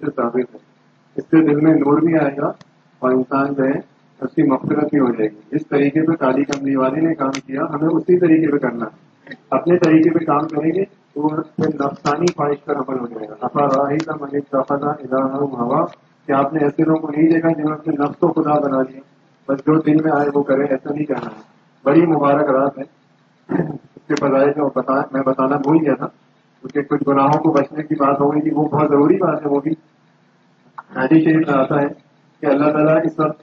سے ثابت ہے۔ اس سے دل میں نور بھی آئے گا اور انسان جو ہے، اس کی مفرت بھی ہو جائے گی۔ جس طریقے پہ کالی کملی والے نے کام کیا، ہمیں اسی طریقے پہ کرنا ہے۔ اپنے طریقے پہ کام کریں گے تو نفسانی خواہش پر عمل ہو جائے گا۔ افا راہی کا ملک رفا ہوا۔ کہ آپ نے ایسے لوگوں کو نہیں دیکھا جنہوں نے نفس کو خدا بنا دیا بس جو دل میں آئے وہ کرے، ایسا نہیں کرنا ہے۔ بڑی مبارک رات ہے۔ اس کے بجائے جو میں بتانا بھول گیا تھا۔ کیونکہ کچھ گناہوں کو بچنے کی بات ہو گئی تھی، وہ بہت ضروری بات ہے، وہ بھی حادی شریف میں آتا ہے کہ اللہ تعالیٰ اس وقت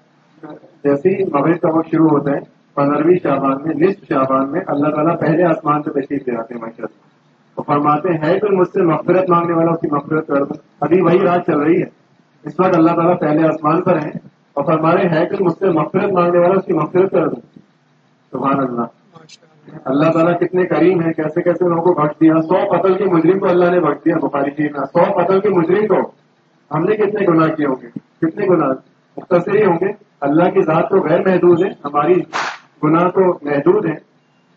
جیسے ہی مغرب کا وقت شروع ہوتا ہے، پندرہویں شعبان میں، نصف شعبان میں اللہ تعالیٰ پہلے آسمان سے تشریف لے آتے ہیں ماشاء اللہ اور فرماتے ہیں کہ مجھ سے مفرت مانگنے والا اس کی مفرت کر دوں ابھی وہی رات چل رہی ہے۔ اس وقت اللہ تعالیٰ پہلے آسمان پر ہیں اور فرمارے ہیں کہ مجھ سے مفرت مانگنے والا اس کی مفرت کر دوں سبحان اللہ۔ اللہ تعالیٰ کتنے کریم ہیں، کیسے کیسے لوگوں کو بخش دیا۔ سو قتل کے مجرم کو اللہ نے بخش دیا، بخاری جی میں۔ سو قتل کے مجرم کو ہم نے کتنے گناہ کیے ہوں گے؟ کتنے گناہ؟ مختصر ہی ہوں گے، اللہ کی ذات تو غیر محدود ہے، ہماری گناہ تو محدود ہے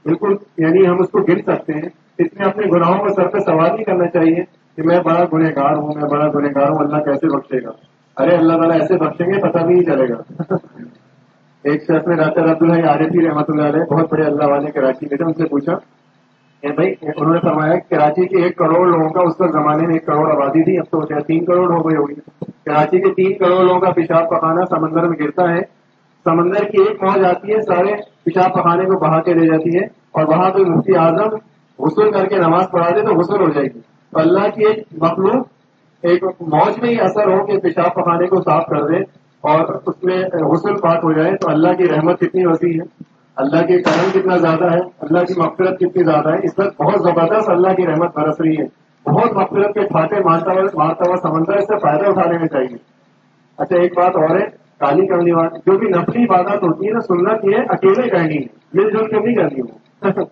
بالکل یعنی ہم اس کو گر سکتے ہیں۔ اس میں اپنے گناہوں کو سر پہ سوال نہیں کرنا چاہیے کہ میں بڑا گنہ گار ہوں، میں بڑا گنہ گار ہوں، اللہ کیسے بخشے گا؟ ارے، اللہ تعالیٰ ایسے بخشیں گے، پتہ بھی نہیں چلے گا۔ ایک شخص میں ڈاکٹر عبداللہ عارفی تھی رحمۃ اللہ علیہ، بہت بڑے اللہ والے کراچی میں تھے ان سے پوچھا بھائی، انہوں نے فرمایا کراچی کے ایک کروڑ لوگوں کا اس وقت زمانے میں ایک کروڑ آبادی تھی، اب تو تین کروڑ ہو گئی ہوگی۔ کراچی کے تین کروڑ لوگوں کا پیشاب پخانا سمندر میں گرتا ہے۔ سمندر کی ایک موج آتی ہے، سارے پیشاب پخانے کو بہا کے لے جاتی ہے اور وہاں پہ مفتی اعظم غسل کر کے نماز پڑھا دے تو غسل ہو جائے گی۔ تو اللہ کی ایک مخلوق، ایک موج میں ہی اثر ہو کہ پیشاب پخانے کو صاف کر دے۔ اور اس میں غسل پاک ہو جائے تو اللہ کی رحمت کتنی وسیع ہے؟ اللہ کے کرم کتنا زیادہ ہے؟ اللہ کی مغفرت کتنی زیادہ ہے؟ اس وقت بہت زبردست اللہ کی رحمت برس رہی ہے۔ بہت مغفرت کے پھاٹے مارتا ہوا سمندر سے فائدہ اٹھا لینا چاہیے۔ اچھا ایک بات اور ہے، کالی کرنی والی جو بھی نفلی عبادت ہوتی ہے نا، سنت یہ ہے، اکیلے کرنی ہے۔ مل جل کے نہیں کرنی ہو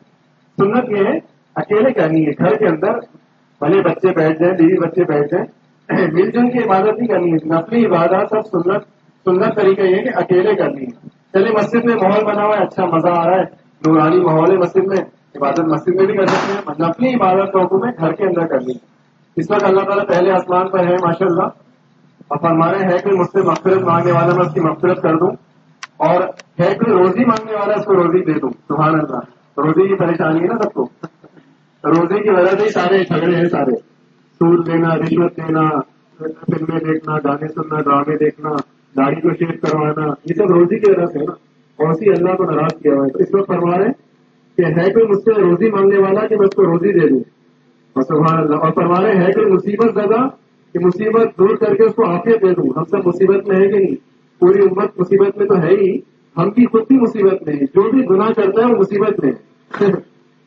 سنت یہ ہے، اکیلے کرنی ہے۔ گھر کے اندر بھلے بچے بیٹھ جائیں، بیوی بچے بیٹھ جائیں، مل جل کی عبادت نہیں کرنی ہے۔ نفلی عبادت سب سنت سنت طریقہ یہ کہ اکیلے کرنی ہے۔ چلیے، مسجد میں ماحول بنا ہوا ہے اچھا مزہ آ رہا ہے۔ نورانی ماحول ہے مسجد میں۔ عبادت مسجد میں بھی کر سکتے ہیں۔ نفلی عبادت کا حکم ہے گھر کے اندر کرنی اس وقت اللہ تعالیٰ پہلے آسمان پر ہے ماشاء اللہ اور فرمانے ہے کہ مجھ سے مغفرت مانگنے والا میں اس کی مغفرت کر دوں۔ اور ہے کہ روزی مانگنے والا اس کو روزی دے دوں۔ سبحان اللہ۔ روزی کی پریشانی ہے نا سب کو۔ روزی کی وجہ سے ہی سارے جھگڑے ہیں سارے۔ سود دینا رشوت دینا، فلمیں دیکھنا، گانے سننا، ڈرامے دیکھنا۔ داڑھی کو شیپ کروانا، یہ سب روزی کی وجہ سے نا اور اسی اللہ کو ناراض کیا ہوا ہے۔ اس وقت فرما رہے کہ ہے کوئی مجھ سے روزی مانگنے والا کہ میں اس کو روزی دے دوں؟ اور سبحان اللہ، اور فرما رہے ہے کوئی مصیبت زیادہ کہ مصیبت دور کر کے اس کو آفیت دے دوں۔ ہم سب مصیبت میں ہے کہ نہیں؟ پوری امت مصیبت میں تو ہے ہی۔ ہم کی خود بھی مصیبت میں جو بھی گناہ کرتا ہے وہ مصیبت میں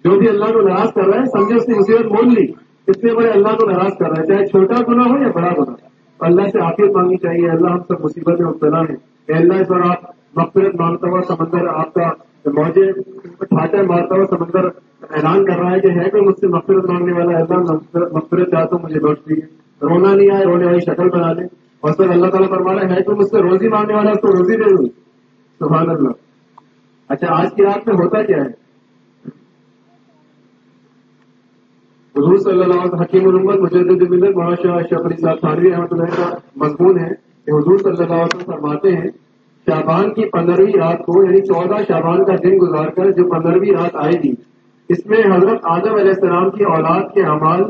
جو بھی اللہ کو ناراض کر رہا ہے، سمجھے اس کی مصیبت مول لی۔ اتنے بڑے اللہ کو ناراض کر رہا ہے، چاہے چھوٹا گنا ہو یا بڑا گنا ہو اللہ سے آفیت مانگنی چاہیے، اللہ ہم سب مصیبت میں مبتلا ہے اللہ، اس بار آپ مغفرت مانگتا ہوا سمندر آپ کا موجے ٹھاٹا مارتا ہوا سمندر اعلان کر رہا ہے کہ ہے کوئی مجھ سے مغفرت مانگنے والا؟ اللہ، مغفرت چاہتا ہوں مجھے بخش دیجیے رونا نہیں آئے، رونے والی شکل بنا لیں۔ اور سر اللہ تعالیٰ فرمانا ہے تو مجھ سے روزی مانگنے والا اس کو روزی دے دوں؟ سبحان اللہ۔ اچھا آج کی رات میں ہوتا کیا ہے؟ حضور صلی اللہ علیہ حکیم الامت، مجدد ملت مہاشا شفری صاحب خانوی احمد اللہ کا مضمون ہے کہ حضور صلی اللہ علیہ وسلم فرماتے ہیں شابان کی پندرہویں رات کو یعنی چودہ شابان کا دن گزار کر جو پندرہویں رات آئے گی، اس میں حضرت آدم علیہ السلام کی اولاد کے اعمال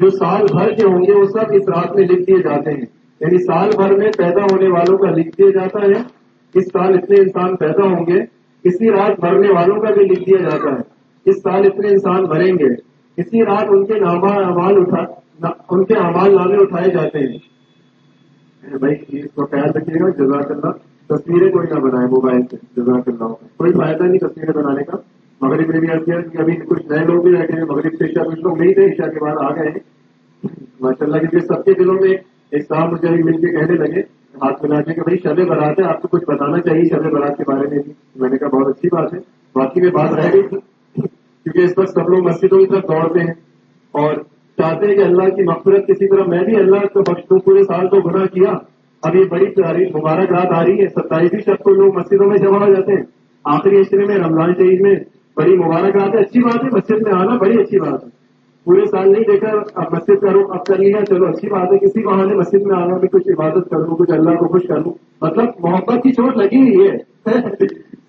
جو سال بھر کے ہوں گے، وہ سب اس رات میں لکھ دیے جاتے ہیں۔ یعنی سال بھر میں پیدا ہونے والوں کا لکھ دیا جاتا ہے، اس سال اتنے انسان پیدا ہوں گے، اسی رات بھرنے والوں کا بھی لکھ دیا جاتا ہے۔ اس سال اتنے انسان بھریں گے۔ اسی رات ان کے ناما امال اٹھا ان کے امال نامے اٹھائے جاتے ہیں۔ بھائی اس کو خیال رکھیے گا، جزاک اللہ۔ تصویریں کوئی نہ بنائے موبائل سے، جزاک اللہ۔ کوئی فائدہ نہیں تصویریں بنانے کا۔ مغرب نے بھی کیا کہ ابھی کچھ نئے لوگ بھی بیٹھے ہیں۔ مغرب سے عشا کچھ لوگ نہیں تھے عشا کے بعد آ گئے ماشاء اللہ کیونکہ سب کے دلوں میں ایک صاحب مجھے ابھی مل کے کہنے لگے، ہاتھ ملا کے کہ بھائی شب برات ہے، آپ کو کچھ بتانا چاہیے شب برات کے بارے میں بھی۔ میں نے کہا بہت اچھی بات ہے۔ باقی میں بات رہ گئی تھی۔ کیونکہ اس وقت سب لوگ مسجدوں کی طرف دوڑتے ہیں اور چاہتے ہیں کہ اللہ کی مغفرت کسی طرح میں بھی اللہ کو بخش دوں، پورے سال کو گناہ کیا۔ اب یہ بڑی مبارک رات آ رہی ہے، ستائیسویں شب کو لوگ مسجدوں میں جمع ہو جاتے ہیں۔ آخری عشرے میں، رمضان شریف میں بڑی مبارک رات ہے۔ اچھی بات ہے، مسجد میں آنا بڑی اچھی بات ہے۔ پورے سال نہیں دیکھا، اب مسجد کروں اب کر لیا چلو، اچھی بات ہے، کسی بہانے مسجد میں آنا، میں کچھ عبادت کروں، کچھ اللہ کو خوش کروں۔ مطلب محبت کی چوٹ لگی ہوئی ہے۔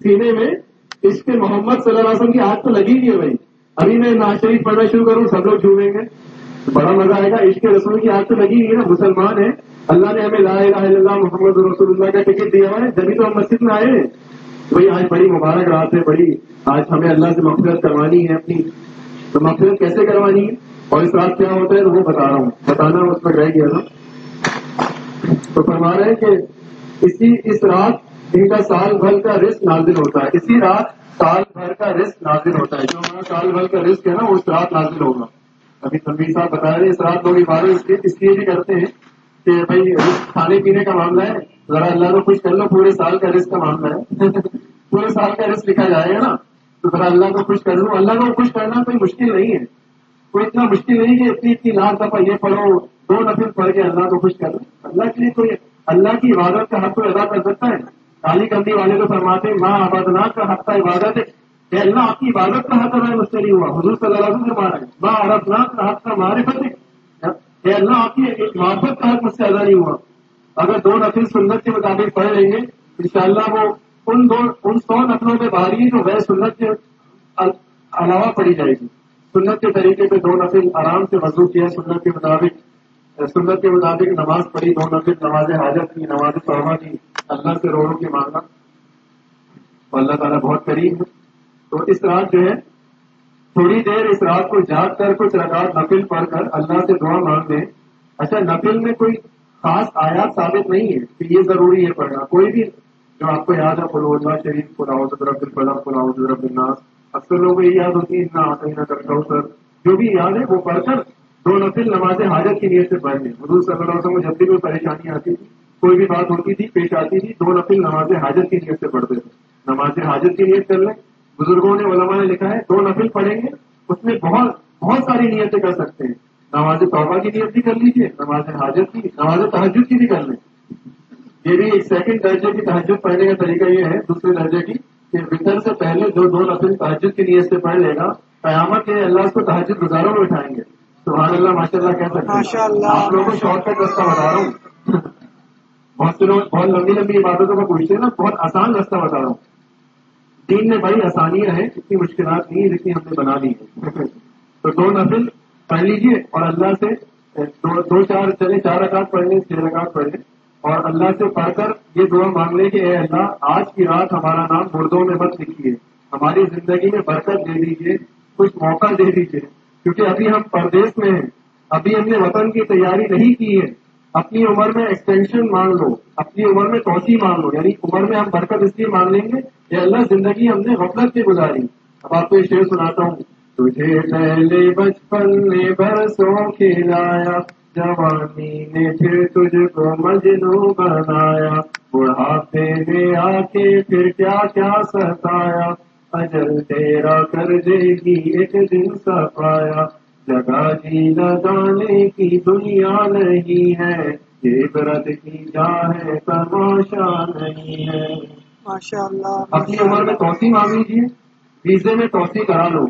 سینے میں عشق محمد صلی اللہ علیہ وسلم کی آگ تو لگی ہوئی ہے بھائی۔ ابھی میں ناز شریف پڑھنا شروع کروں، سب لوگ جھومیں گے۔ بڑا مزہ آئے گا، عشق رسول کی آگ تو لگی ہوئی ہے نا، مسلمان ہے اللہ نے ہمیں لا الہ الا اللہ محمد رسول اللہ کا ٹکٹ دیا ہوا ہے۔ جبھی تو ہم مسجد میں آئے ہیں۔ بھائی، آج بڑی مبارک رات ہے، بڑی، آج ہمیں اللہ سے مفرت کروانی ہے اپنی۔ تو مفرت کیسے کروانی ہے؟ اور اس رات کیا ہوتا ہے تو وہ بتا رہا ہوں۔ بتانا اس میں رہ گیا تھا۔ تو فرما رہے ہیں کہ اسی، اس رات ان کا سال بھر کا رسک نازل ہوتا ہے۔ اسی رات سال بھر کا رسک نازل ہوتا ہے۔ جو ہمارا سال بھر کا رسک ہے نا، وہ اس رات نازل ہوگا۔ ابھی تنویر صاحب بتا رہے ہیں، اس رات لوگ عبادت اس لیے بھی کرتے ہیں کہ بھائی کھانے پینے کا معاملہ ہے۔ ذرا اللہ کو خوش کر لو، پورے سال کا رسک کا معاملہ ہے۔ پورے سال کا رسک لکھا جائے گا نا۔ تو ذرا اللہ کو خوش کر لو۔ اللہ کو خوش کرنا کوئی مشکل نہیں ہے۔ کوئی اتنا مشکل نہیں کہ اتنی اتنی لاکھ دفعہ یہ پڑھو، دو نفل پڑھ کے اللہ کو خوش کر لو۔ اللہ کے لیے کوئی، اللہ کی عبادت کا حق کوئی ادا کر سکتا ہے؟ کالی کندی والے تو فرماتے ماں آبادنات کا حق کا عبادت ہے۔ کہ اللہ، آپ کی عبادت کا حق ادا مجھ سے نہیں ہوا۔ حضور صلی اللہ علیہ وسلم سے مارا ہے ماں عرفناک کا حق کا معرفت ہے۔ کہ اللہ، آپ کی معرفت کا حق مجھ سے ادا نہیں ہوا۔ اگر دو نفل سنت کے مطابق پڑھ لیں گے، انشاءاللہ وہ ان دو، ان سو نفلوں میں بھاری جو غیر سنت کے علاوہ پڑی جائے گی۔ سنت کے طریقے پہ دو نفل آرام سے وضو کیا۔ سنت کے مطابق، سنت کے مطابق نماز پڑھی، دو نفل نماز حاجت کی، نماز توبہ کی۔ اللہ سے رو رو کے مانگا اللہ تعالیٰ بہت قریب ہے۔ تو اس رات جو ہے، تھوڑی دیر اس رات کو جاگ کر کچھ رکعت نفل پڑھ کر اللہ سے دعا مانگ لیں۔ اچھا نفل میں کوئی خاص آیات ثابت نہیں ہے کہ یہ ضروری ہے پڑھنا۔ کوئی بھی جو آپ کو یاد ہے فلوز شریف فلاؤ رب الفلم فلاؤ رب الناس۔ اکثر لوگوں کو یہ یاد ہوتی ہے اتنا آتا ہی نہ کرتا ہوں سر جو بھی یاد ہے، وہ پڑھ کر دو نفل نماز حاجت کی نیت سے پڑھ لیں۔ حضور صلی اللہ علیہ وسلم کو جب بھی کوئی پریشانی آتی تھی کوئی بھی بات ہوتی تھی پیش آتی تھی دو نفل نماز حاجت کی نیت سے پڑھتے تھے۔ نماز حاجت کی نیت کر لیں۔ بزرگوں نے علماء نے لکھا ہے دو نفل پڑھیں گے اس میں بہت بہت ساری نیتیں کر سکتے ہیں۔ نماز توبہ کی نیت بھی کر لیجیے نماز حاجت کی نماز تحجد کی بھی کر لیں۔ یہ بھی سیکنڈ درجے کی تحجد پڑھنے کا طریقہ یہ ہے دوسرے درجے کی کہ وطر سے پہلے جو دو نفل تحجد کی نیت سے پڑھ لے گا قیامت کے اللہ اس کو تحجد گزاروں میں اٹھائیں گے۔ سبحان اللہ ماشاء اللہ کہہ سکتے ہیں۔ آپ لوگوں کو شارٹ کٹ رستہ بتا رہا ہوں۔ بہت سے لوگ بہت لمبی لمبی عبادتوں کو پوچھتے ہیں نا، بہت آسان رستہ بتا رہا ہوں۔ دین میں بڑی آسانیاں ہیں اتنی مشکلات نہیں جتنی ہم نے بنا دی ہے تو دو نفل پڑھ لیجیے اور اللہ سے، دو چار چلے، چار رکعت پڑھ لیں، چھ رکعت پڑھ لیں۔ اور اللہ سے پڑھ کر یہ دعا مانگ لیں کہ اے اللہ، آج کی رات ہمارا نام مردوں میں مت لکھیے۔ ہماری زندگی میں برکت دے دیجیے کچھ موقع دے دیجیے کیونکہ ابھی ہم پردیش میں ہیں۔ ابھی ہم نے وطن کی تیاری نہیں کی ہے۔ اپنی عمر میں ایکسٹینشن مانگ لو، اپنی عمر میں توسیع مانگ لو یعنی عمر میں ہم برکت اس لیے مانگ لیں گے کہ اللہ زندگی ہم نے غفلت سے گزاری۔ اب آپ کو یہ شعر سناتا ہوں۔ تجھے پہلے بچپن نے برسوں کھلایا، جوانی نے پھر تجھ کو مجنو بنایا۔ بڑھاپے میں آ کے پھر کیا کیا ستایا اجل تیرا کر دے گی، ایک دن سفایا جگہ جی لگانے کی دنیا نہیں ہے یہ برت کی جا ہے تماشا نہیں ہے۔ ماشاء اللہ اپنی عمر میں توسیع مانگ لیجیے ویزے میں توسیع کرا لو۔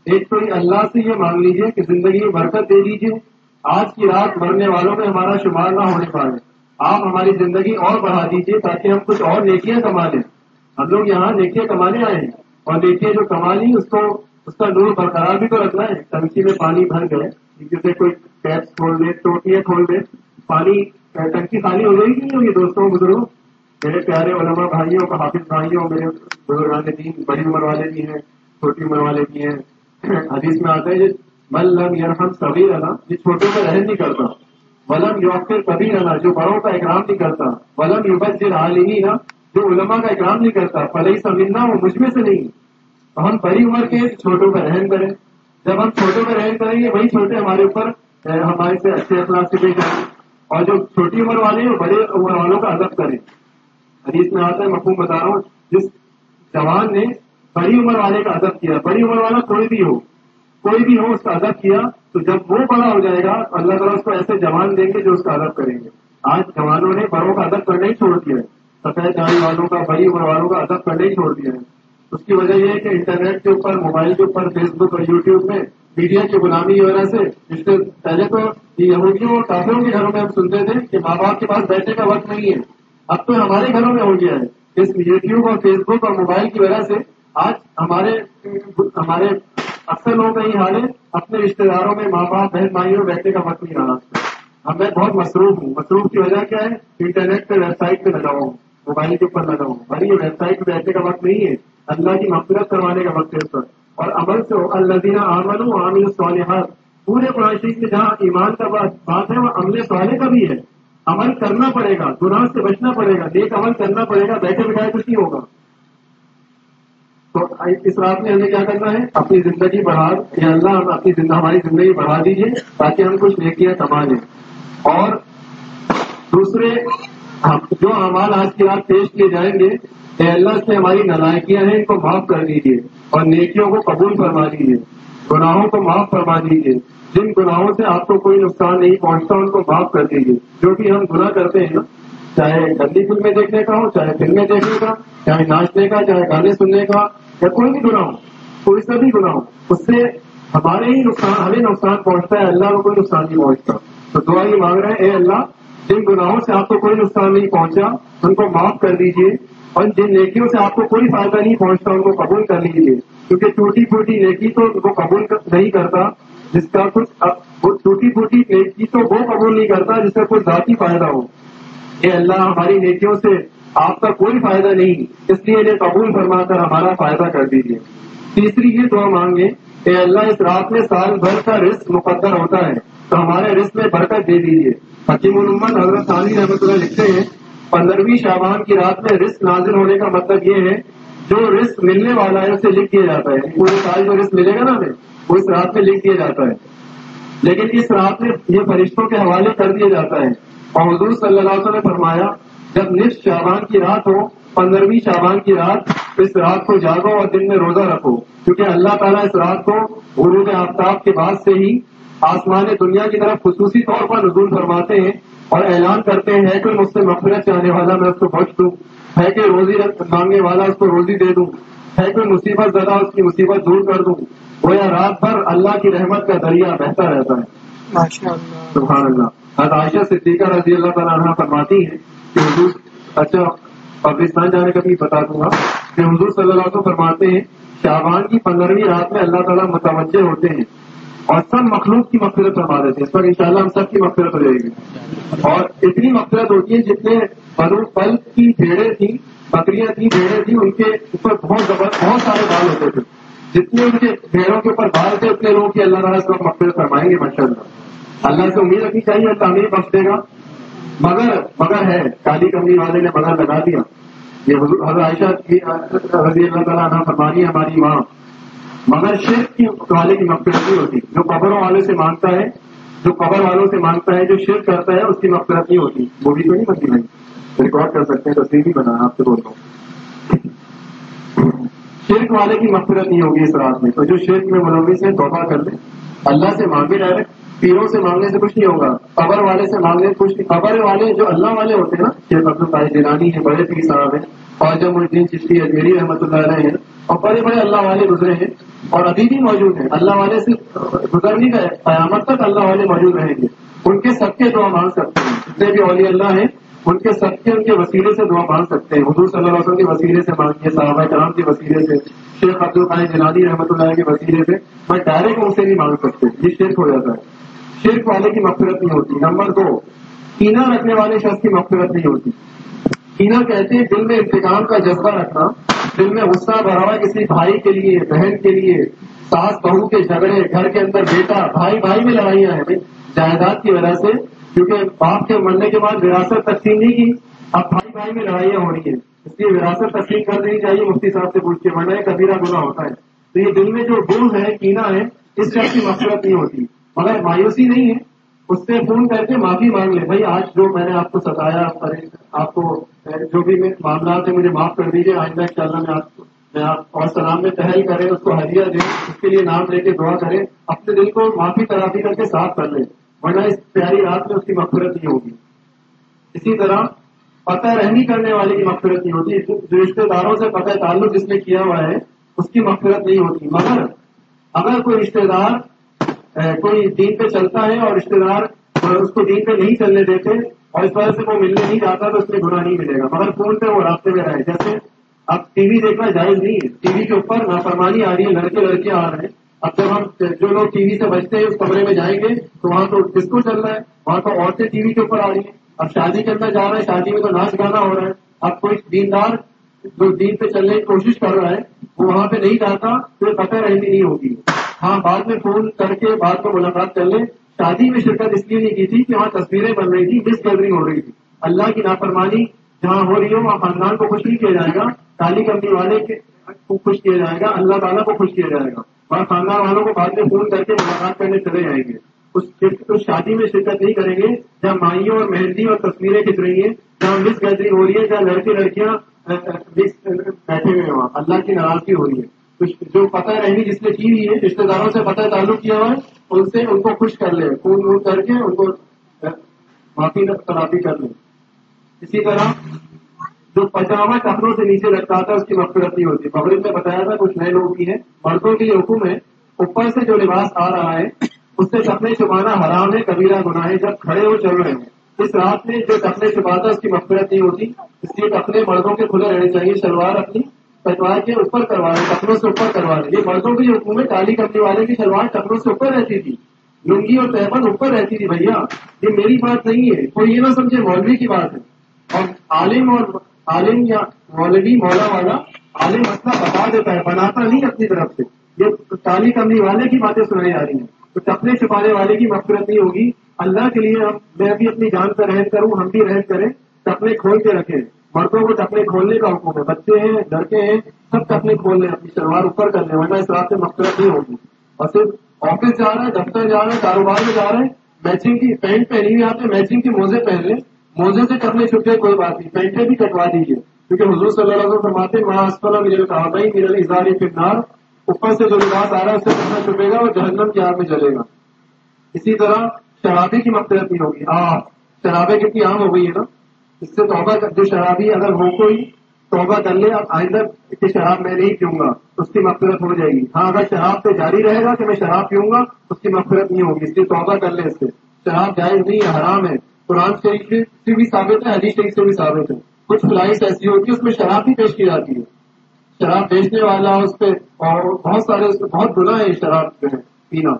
ایک تو اللہ سے یہ مانگ لیجیے کہ زندگی میں برکت دے دیجیے آج کی رات مرنے والوں میں ہمارا شمار نہ ہونے پائے آپ ہماری زندگی اور بڑھا دیجیے تاکہ ہم کچھ اور نیکیاں کما لیں۔ ہم لوگ یہاں نیکیاں کمانے آئے ہیں۔ اور نیکیاں جو کما لی اس کو اس کا نور برقرار بھی تو رکھنا ہے۔ ٹنکی میں پانی بھر گئے۔ جیسے کوئی ٹیپس کھول دے، ٹوٹیاں کھول دے، پانی، ٹنکی خالی ہو گئی نہیں ہوگی دوستوں، بزرگوں۔ میرے پیارے علماء بھائیوں کا حافظ بھائیوں، میرے بزرگان دین، بڑی عمر والے بھی ہیں، چھوٹی عمر والے بھی ہیں۔ حدیث میں آتا ہے ملم یرحم سبھی رہنا یہ چھوٹوں کا رحم نہیں کرتا۔ ولم یوکر کبھی رہنا جو بڑوں کا اکرام نہیں کرتا۔ ولم یوبر عالمی نا جو علماء کا اکرام نہیں کرتا۔ فلحی سمجھنا وہ مجھ میں سے نہیں۔ ہم بڑی عمر کے چھوٹوں کا رحم کریں جب ہم چھوٹوں کا رحم کریں گے، وہی چھوٹے ہمارے اوپر ہمارے سے اچھے اخلاق سے پیش آئیں اور جو چھوٹی عمر والے ہیں بڑے عمر والوں کا ادب کریں۔ حدیث میں آتا ہے، مفہوم بتا رہا ہوں، جس جوان نے بڑی عمر والے کا ادب کیا، بڑی عمر والا کوئی بھی ہو، کوئی بھی ہو، اس کا ادب کیا، تو جب وہ بڑا ہو جائے گا، تو اللہ تعالیٰ اس کو ایسے جوان دیں گے جو اس کا ادب کریں گے۔ آج جوانوں نے بڑوں کا ادب کرنا ہی چھوڑ دیا ہے۔ سفید جانے والوں کا، بڑی عمر والوں کا ادب کرنا ہی چھوڑ دیا ہے۔ اس کی وجہ یہ ہے کہ انٹرنیٹ کے اوپر، موبائل کے اوپر فیس بک اور یوٹیوب میں میڈیا کی غلامی کی وجہ سے اس سے پہلے تو یہودیوں اور کافروں کے گھروں میں ہم سنتے تھے کہ ماں باپ کے پاس بیٹھنے کا وقت نہیں ہے۔ اب تو ہمارے گھروں میں ہو گیا ہے۔ اس یوٹیوب اور فیس بک اور موبائل کی وجہ سے آج ہمارے ہمارے اکثر لوگوں کا یہ حال ہے اپنے رشتے داروں میں ماں باپ، بہن بھائیوں بیٹھنے کا وقت نہیں رہا اب میں بہت مصروف ہوں۔ مصروف کی وجہ کیا ہے؟ انٹرنیٹ پہ، ویب سائٹ پہ لگا ہوں۔ موبائل کے اوپر لگا ہوں۔ بھائی یہ ویب سائٹ پہ بیٹھنے کا وقت نہیں ہے۔ اللہ کی مفرت کروانے کا وقت ہے اس پر۔ اور عمل سے اللہ عامل ہوں عامل صالحات پورے قرآن شریف میں جہاں ایمان کا بات ہے، وہ عمل صالح کا بھی ہے۔ عمل کرنا پڑے گا، گناہ سے بچنا پڑے گا ایک عمل کرنا پڑے گا، بیٹھے بٹھائے کچھ نہیں ہوگا۔ تو اس رات میں ہمیں کیا کرنا ہے؟ اپنی زندگی بڑھا، یا اللہ ہم اپنی ہماری زندگی بڑھا دیجیے تاکہ ہم کچھ نیکیاں کما لیں۔ اور دوسرے جو اعمال آج کی رات پیش کیے جائیں گے، اے اللہ سے ہماری نلائکیاں ہیں، ان کو معاف کر دیجیے اور نیکیوں کو قبول فرما دیجیے گناہوں کو معاف فرما دیجیے جن گناہوں سے آپ کو کوئی نقصان نہیں پہنچتا، ان کو معاف کر دیجیے جو بھی ہم گناہ کرتے ہیں نا چاہے گندی فلمیں دیکھنے کا ہو، چاہے فلمیں دیکھنے کا، چاہے ناچنے کا، چاہے گانے سننے کا، یا کوئی بھی گناہ ہو، کوئی سا بھی گناہ ہو، اس سے ہمارے ہی نقصان، ہمیں نقصان پہنچتا ہے، اللہ کو کوئی نقصان نہیں پہنچتا۔ تو دعا یہ مانگ رہے ہیں، اے اللہ جن گناہوں سے آپ کو کوئی نقصان نہیں پہنچا، ان کو معاف کر دیجیے اور جن نیکیوں سے آپ کو کوئی فائدہ نہیں پہنچتا، ان کو قبول کر لیجیے کیونکہ ٹوٹی پھوٹی نیکی تو ان کو قبول نہیں کرتا، جس کا کچھ ٹوٹی پھوٹی نیکی تو وہ قبول نہیں کرتا جس کا کوئی ذاتی فائدہ ہو۔ اے اللہ، ہماری نیکیوں سے آپ کا کوئی فائدہ نہیں، اس لیے انہیں قبول فرما کر ہمارا فائدہ کر دیجیے تیسری یہ دعا مانگے اے اللہ، اس رات میں سال بھر کا رسک مقدر ہوتا ہے۔ تو ہمارے رسک میں برکت دے دیجیے حکیم علومن حضرت ثانی رحمۃ اللہ لکھتے ہیں، پندرہویں شابان کی رات میں رسک نازل ہونے کا مطلب یہ ہے، جو رسک ملنے والا ہے، اسے لکھ دیا جاتا ہے۔ پورے سال جو رسک ملے گا نا ہمیں وہ اس رات میں لکھ دیا جاتا ہے۔ لیکن اس رات میں یہ فرشتوں کے حوالے کر دیا جاتا ہے۔ اور حضور صلی اللہ علیہ وسلم نے فرمایا، جب نصف شابان کی رات ہو، پندرہویں شابان کی رات، اس رات کو جاگو اور دن میں روزہ رکھو۔ کیونکہ اللہ تعالیٰ اس رات کو غروب آفتاب کے بعد سے ہی آسمان دنیا کی طرف خصوصی طور پر نزول فرماتے ہیں اور اعلان کرتے ہیں کہ مجھ سے مفرت چاہنے والا میں اس کو بخش دوں ہے کہ روزی مانگنے والا اس کو روزی دے دوں ہے کوئی مصیبت زدہ اس کی مصیبت دور کر دوں۔ وہ یا رات بھر اللہ کی رحمت کا دریا بہتا رہتا ہے۔ سبحان اللہ۔ عائشہ صدیقہ رضی اللہ تعالیٰ عنہ فرماتی ہے کہ حضور اچھا پاکستان جانے کا بھی بتا دوں گا کہ حضور صلی اللہ علیہ فرماتے ہیں شاہبان کی پندرہویں رات میں اللہ تعالیٰ متوجہ ہوتے ہیں۔ اور سب مخلوق کی مغفرت فرما دیتے ہیں۔ اس پر انشاءاللہ ہم سب کی مغفرت ہو جائے گی۔ اور اتنی مغفرت ہوتی ہے جتنے پلو پل کی بھیڑیں تھیں، بکریاں تھیں، بھیڑیں تھیں، ان کے اوپر بہت زبردست بہت سارے بال ہوتے تھے۔ جتنے ان کے بھیڑوں کے اوپر بال تھے، اتنے لوگ کی اللہ تعالیٰ اس وقت مغفرت فرمائیں گے ماشاء اللہ اللہ سے امید رکھنی چاہیے، اللہ ہمیں بخش دے گا۔ مگر مگر ہے، کالی کمنی والے نے مگر لگا دیا۔ یہ حضرت عائشہ رضی اللہ تعالیٰ فرمانی ہماری ماں مگر شرک کی والے کی مغفرت نہیں ہوتی۔ جو قبروں والے سے مانگتا ہے، جو قبر والوں سے مانگتا ہے، جو شرک کرتا ہے، اس کی مغفرت نہیں ہوتی۔ وہ بھی تو نہیں بنتی بھائی۔ ریکارڈ کر سکتے ہیں تصویر بھی بنا آپ سے بولتا ہوں۔ شرک والے کی مغفرت نہیں ہوگی اس رات میں۔ تو جو شرک میں ملوث ہے توبہ کر لیں۔ اللہ سے مانگے ڈائریکٹ، پیروں سے مانگنے سے کچھ نہیں ہوگا۔ قبر والے سے مانگنے سے کچھ نہیں۔ قبر والے جو اللہ والے ہوتے ہیں نا شیخ عبد الطاح جیلانی ہے بڑے پیر صاحب ہیں، خواجہ الدین چشتی اجمیری رحمۃ اللہ علیہ ہیں اور بڑے بڑے اللہ والے گزرے ہیں۔ اور ابھی بھی موجود ہیں۔ اللہ والے سے گزر نہیں گئے قیامت تک اللہ والے موجود رہیں گے۔ ان کے سب کے دعا مانگ سکتے ہیں۔ جتنے بھی اولی اللہ ہیں، ان کے سب کے ان کے وسیلے سے دعا مانگ سکتے ہیں۔ حضور صلی اللہ علیہ وسلم کے وسیلے سے مانگیے صحابہ کرام کے وسیلے سے۔ شیخ عبد القاع جنادی رحمۃ اللہ کے وسیلے سے۔ میں ڈائریکٹ ان سے نہیں مانگ سکتے یہ شیخ ہو جاتا ہے۔ شرک والے کی مغفرت نہیں ہوتی۔ نمبر دو کینا رکھنے والے شخص کی مغفرت نہیں ہوتی۔ کینا کہتے ہیں دل میں انتقام کا جذبہ رکھنا، دل میں غصہ بڑھاوا کسی بھائی کے لیے، بہن کے لیے، ساس بہو کے جھگڑے، گھر کے اندر بیٹا، بھائی بھائی میں لڑائیاں ہیں جائیداد کی وجہ سے، کیونکہ باپ کے مرنے کے بعد وراثت تقسیم نہیں کی، اب بھائی بھائی میں لڑائیاں ہو رہی ہیں۔ اس لیے وراثت تقسیم کر دینی چاہیے، مفتی صاحب سے پوچھ کے مرنا کبیرہ گنا ہوتا ہے۔ تو یہ دل میں جو گن ہے، کینا ہے، اس شخص کی مفرت نہیں ہوتی۔ مگر مایوسی نہیں ہے۔ اس سے فون کر کے معافی مانگ لے بھائی، آج جو میں نے آپ کو ستایا، آپ کو جو بھی معاملات ہیں، مجھے معاف کر دیجیے آئندہ ان شاء اللہ میں آپ اور سلام میں پہل کریں، اس کو ہدیہ دیں، اس کے لیے نام لے کے دعا کریں۔ اپنے دل کو معافی ترافی کر کے صاف کر لیں، ورنہ اس پیاری رات میں اس کی مغفرت نہیں ہوگی۔ اسی طرح پتہ رہنی کرنے والے کی مغفرت نہیں ہوتی۔ جو رشتے داروں سے پتہ تعلق جس نے کیا ہوا ہے، اس کی مغفرت نہیں ہوتی۔ مگر اگر کوئی رشتے دار کوئی دین پہ چلتا ہے اور رشتے دار اس کو دین پہ نہیں چلنے دیتے اور اس وجہ سے وہ ملنے نہیں جاتا تو اس میں گناہ نہیں ملے گا۔ مگر فون پہ وہ راستے میں رہے۔ جیسے اب ٹی وی دیکھنا جائز نہیں ہے۔ ٹی وی کے اوپر نافرمانی آ رہی ہے، لڑکے لڑکے آ رہے ہیں۔ اب جب ہم جو لوگ ٹی وی سے بچتے ہیں، اس کمرے میں جائیں گے تو وہاں تو ڈسکو چل رہا ہے؟ وہاں تو عورتیں ٹی وی کے اوپر آ رہی ہیں۔ اب شادی کے اندر جا رہے ہیں شادی میں تو ناچ گانا ہو رہا ہے۔ اب کوئی دیندار جو دین پہ چلنے کی کوشش کر رہا ہے، وہ وہاں پہ نہیں جاتا، تو پتہ رہتی نہیں ہوگی۔ ہاں بعد میں فون کر کے بعد میں ملاقات کر لیں۔ شادی میں شرکت اس لیے نہیں کی تھی کہ وہاں تصویریں بن رہی تھی مس گیدرنگ ہو رہی تھی۔ اللہ کی نافرمانی جہاں ہو رہی ہو، وہاں خاندان کو خوش نہیں کیا جائے گا کالی کمپنی والے کو خوش کیا جائے گا، اللہ تعالیٰ کو خوش کیا جائے گا۔ اور خاندان والوں کو بعد میں فون کر کے ملاقات کرنے چلے جائیں گے۔ اس شادی میں شرکت نہیں کریں گے، جہاں مائیوں اور مہندی اور تصویریں کھچ رہی ہیں، جہاں مس گیدرنگ ہو رہی ہے، جہاں لڑکے لڑکیاں بیٹھے ہوئے ہیں وہاں۔ اللہ کی ناراضگی ہو رہی ہے۔ جو پتہ رہنی جس نے کی ہوئی ہے رشتے داروں سے پتہ تعلق کیا ہوا ہے، ان سے ان کو خوش کر لیں فون وون کر کے ان کو معافی تلافی کر لیں۔ اسی طرح جو پجامہ کپڑوں سے نیچے لگتا تھا، اس کی مفرت نہیں ہوتی۔ مغرب میں بتایا تھا، کچھ نئے لوگ بھی ہیں مردوں کے لیے حکم ہے، اوپر سے جو لباس آ رہا ہے، اس سے کپڑے چھپانا حرام ہے، کبیرہ گناہ ہے، جب کھڑے ہو چل رہے ہیں۔ اس رات میں جو کپڑے چھپاتا، اس کی مفرت نہیں ہوتی۔ اس لیے کپڑے مردوں کے کھلے رہنے چاہیے، شلوار اپنی شلوار کے اوپر کروا لیں کپڑوں سے اوپر کروا لیں یہ مردوں کی حکومت کالی کپڑے والے کی شلوار کپڑوں سے اوپر رہتی تھی۔ لنگی اور تہبند اوپر رہتی تھی، بھیا، یہ میری بات نہیں ہے۔ کوئی یہ نہ سمجھے مولوی کی بات ہے۔ اور عالم اور عالم یا مولوی، مولا والا، عالم مسئلہ بتا دیتا ہے، بناتا نہیں اپنی طرف سے۔ یہ کالی کملی والے کی باتیں سنائی جا رہی ہیں۔ تو کپڑے چھپانے والے کی مفرت نہیں ہوگی۔ اللہ کے لیے میں بھی اپنی جان پر رحم کروں، ہم بھی رحم کریں کپڑے کھول کے رکھیں۔ مردوں کو کپڑے کھولنے کا حکم ہے۔ بچے ہیں، لڑکے ہیں، سب کپڑے کھول لیں اپنی شلوار اوپر کر لیں ورنہ اس رات سے مفرت نہیں ہوگی۔ اور صرف آفس جا رہے ہیں دفتر جا رہے ہیں کاروبار میں جا رہے ہیں میچنگ کی پینٹ پہنی ہوئی آپ نے، میچنگ کے موزے پہن لیں۔ موزے سے کپڑے چھپے کوئی بات نہیں، پینٹیں بھی کٹوا دیجیے کیونکہ حضور صلی اللہ علیہ وسلم فرماتے ماں اسفلا میرے کہا بھائی میرے اظہار فرنار اوپر سے جو لباس آ رہا ہے، اس سے کپڑا چھپے گا اور جہنم کی آگ میں چلے گا۔ اسی طرح شرابی کی مقصد نہیں ہوگی۔ ہاں شرابیں کتنی عام ہو گئی ہے نا۔ اس سے توبہ جو شرابی اگر ہو کوئی، توبہ کر لے، اب آئندہ کہ شراب میں نہیں پیوں گا، اس کی مفرت ہو جائے گی۔ ہاں اگر شراب پہ جاری رہے گا کہ میں شراب پیوں گا، اس کی مفرت نہیں ہوگی، اس لیے توبہ کر لے اس سے۔ شراب جائز نہیں ہے، حرام ہے۔ قرآن شریف سے بھی ثابت ہے، حدیث شریف سے بھی ثابت ہے۔ کچھ فلائٹ ایسی ہوتی ہے اس میں شراب بھی پیش کی جاتی ہے۔ شراب بیچنے والا اس پہ، اور بہت سارے بہت گنا ہے شراب جو ہے، پینا۔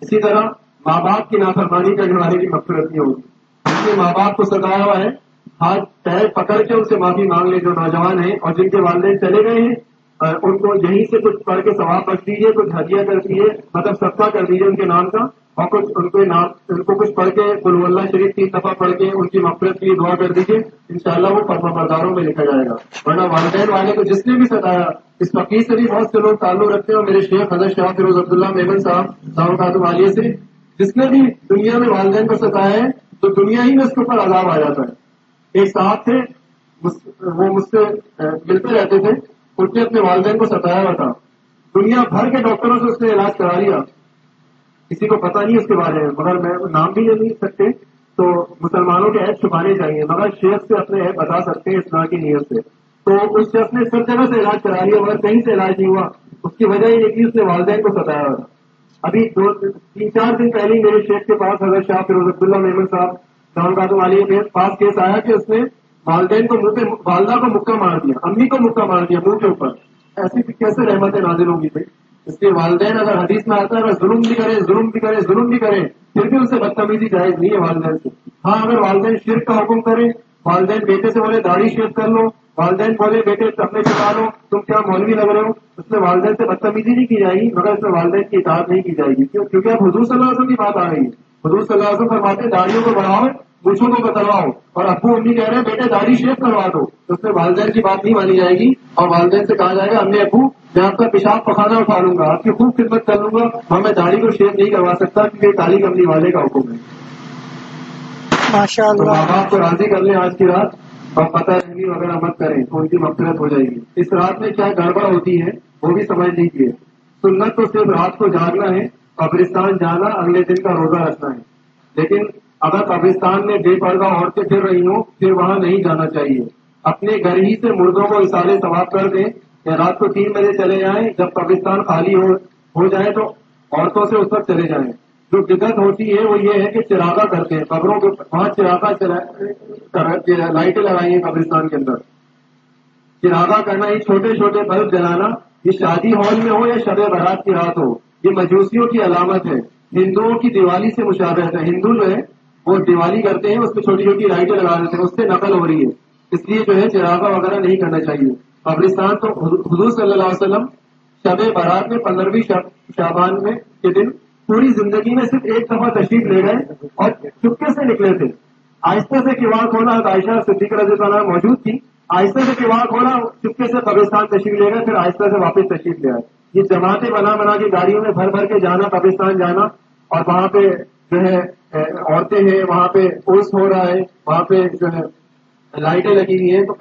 اسی طرح ماں باپ کی نافرمانی کرنے والے کی مفرت نہیں ہوگی اس کے ماں باپ کو ستایا ہوا ہے ہاتھ پیر پکڑ کے ان سے معافی مانگ لیں جو نوجوان ہیں اور جن کے والدین چلے گئے ہیں ان کو یہیں سے کچھ پڑھ کے ثواب رکھ دیجیے کچھ ہدیہ کر دیجیے مطلب سب کر دیجیے ان کے نام کا اور کچھ ان کو نام، ان کو کچھ پڑھ کے گلو اللہ شریف تین دفعہ پڑھ کے ان کی مفرت کی دعا کر دیجیے ان شاء اللہ وہ پرما برداروں میں لکھا جائے گا۔ ورنہ والدین والے کو جس نے بھی ستایا، اس فقیر سے بھی بہت سے لوگ تعلق رکھتے ہیں اور میرے شیخ حضرت شاہ فیروز عبداللہ میمن صاحب داؤ خاتم عالیہ سے، جس نے بھی دنیا میں والدین کو ستایا ہے، تو دنیا ہی میں اس کے اوپر عذاب آ جاتا ہے۔ ایک صاحب تھے وہ مجھ سے ملتے رہتے تھے۔ اس نے اپنے والدین کو ستایا ہوا تھا۔ دنیا بھر کے ڈاکٹروں سے اس نے علاج کرا لیا۔ کسی کو پتا نہیں اس کے بارے میں، مگر میں نام بھی نہیں سکتے۔ تو مسلمانوں کے عید چھپانے چاہیے، مگر شیخ سے اپنے عید بتا سکتے ہیں، اس طرح کی نیت سے۔ تو اس شخص نے سب جگہ سے علاج کرا لیا، مگر کہیں سے علاج نہیں ہوا۔ اس کی وجہ یہ کہ اس نے والدین کو ستایا ہوا تھا۔ ابھی دو، تین، چار دن پہلے میرے شیخ کے پاس حضرت شاہ فیروز اللہ محمد صاحب والی کے پاس کیس آیا کہ اس نے والدین کو منہ پہ والدہ کو مکہ مار دیا، امی کو مکہ مار دیا منہ کے اوپر۔ ایسی کیسے رحمتیں نازل ہوں گی بھائی؟ اس کے والدین اگر حدیث میں آتا ہے، اگر ظلم بھی کرے ظلم بھی کرے ظلم بھی کرے پھر بھی اس سے بدتمیزی جائز نہیں ہے والدین سے۔ ہاں اگر والدین شرک کا حکم کرے والدین بیٹے سے بولے داڑھی شیئر کر لو، والدین بولے بیٹے کپڑے چلا لو، تم کیا مولوی لگ رہے ہو؟ اس میں والدین سے بدتمیزی نہیں کی جائے گی، مگر اس میں والدین کی اطاعت نہیں کی جائے گی۔ کیونکہ اب حضور صلی اللہ علیہ وسلم کی بات آ رہی ہے۔ حضور صلی اللہ علیہ وسلم فرماتے داڑیوں کو بڑھاؤ پوچھوں کو بتلواؤ اور ابو امی کہہ رہے ہیں بیٹے داڑھی شیپ کروا دو۔ اس میں والدین کی بات نہیں مانی جائے گی اور والدین سے کہا جائے گا امی ابو میں آپ کا پیشاب پخانا اٹھا لوں گا آپ کی خوب خدمت کر لوں گا اور میں داڑھی کو شیپ نہیں کروا سکتا کیونکہ تالی کمنی والے کا حکم ہے۔ ماں باپ کو راضی کر لیں آج کی رات اور پتہ رہنی وغیرہ مت کریں تو ان کی مفرت ہو جائے گی۔ اس رات میں کیا گڑبڑ ہوتی ہے وہ بھی سمجھ لیجیے سنت تو صرف رات کو جاگنا ہے قبرستان جانا اگلے دن کا روزہ رکھنا ہے۔ لیکن اگر قبرستان میں بے پردہ عورتیں پھر رہی ہوں، پھر وہاں نہیں جانا چاہیے۔ اپنے گھر ہی سے مردوں کو اشارے ثواب کر دیں یا رات کو تین بجے چلے جائیں، جب قبرستان خالی ہو ہو جائے تو عورتوں سے اس وقت چلے جائیں۔ جو دقت ہوتی ہے، وہ یہ ہے کہ چراغا کرتے ہیں۔ قبروں کے وہاں چراغا لائٹیں لگائی ہیں قبرستان کے اندر۔ چراغا کرنا، یہ چھوٹے چھوٹے بلب جلانا، یہ شادی ہال میں ہو یا شب برات کی رات ہو۔ یہ مجوسیوں کی علامت ہے۔ ہندوؤں کی دیوالی سے مشابہت ہے۔ ہندو جو ہے، وہ دیوالی کرتے ہیں، اس پہ چھوٹی چھوٹی لائٹیں لگا دیتے ہیں، اس سے نقل ہو رہی ہے۔ اس لیے جو ہے، چراغا وغیرہ نہیں کرنا چاہیے۔ قبرستان تو حضور صلی اللہ علیہ وسلم شب برات میں، پندرہویں شابان میں کے دن پوری زندگی میں صرف ایک دفعہ تشریف لے گئے اور چپکے سے نکلے تھے۔ آہستہ سے کیواڑ کھولا، عائشہ صدیق رضی اللہ موجود تھی۔ آہستہ سے کیواڑ کھولا، چپکے سے قبرستان تشریف لے گئے، پھر آہستہ سے واپس تشریف لے آئے۔ یہ جماعتیں بنا بنا کے گاڑیوں میں بھر بھر کے جانا قبرستان جانا اور وہاں پہ جو ہے عورتیں ہیں، وہاں پہ پوسٹ ہو رہا ہے، وہاں پہ جو ہے، لائٹیں لگی ہوئی ہیں، تو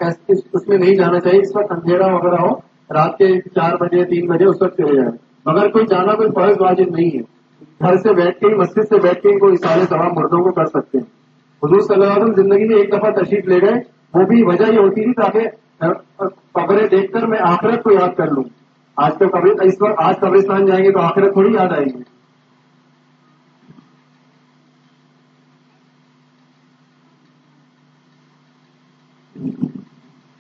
اس میں نہیں جانا چاہیے، اس وقت اندھیرا وغیرہ ہو، رات کے چار بجے، تین بجے، اس وقت چلے جائیں۔ مگر کوئی جانا، کوئی فرض واجب نہیں ہے۔ گھر سے بیٹھ کے ہی، مسجد سے بیٹھ کے ہی کوئی سارے تمام مردوں کو کر سکتے ہیں۔ حضور صلی اللہ علیہ وسلم زندگی میں ایک دفعہ تشریف لے گئے، وہ بھی وجہ یہ ہوتی تھی تاکہ قبریں دیکھ کر میں آخرت کو یاد کر لوں۔ آج تو اس وقت آج قبرستان جائیں گے تو آخرت تھوڑی یاد آئے گی۔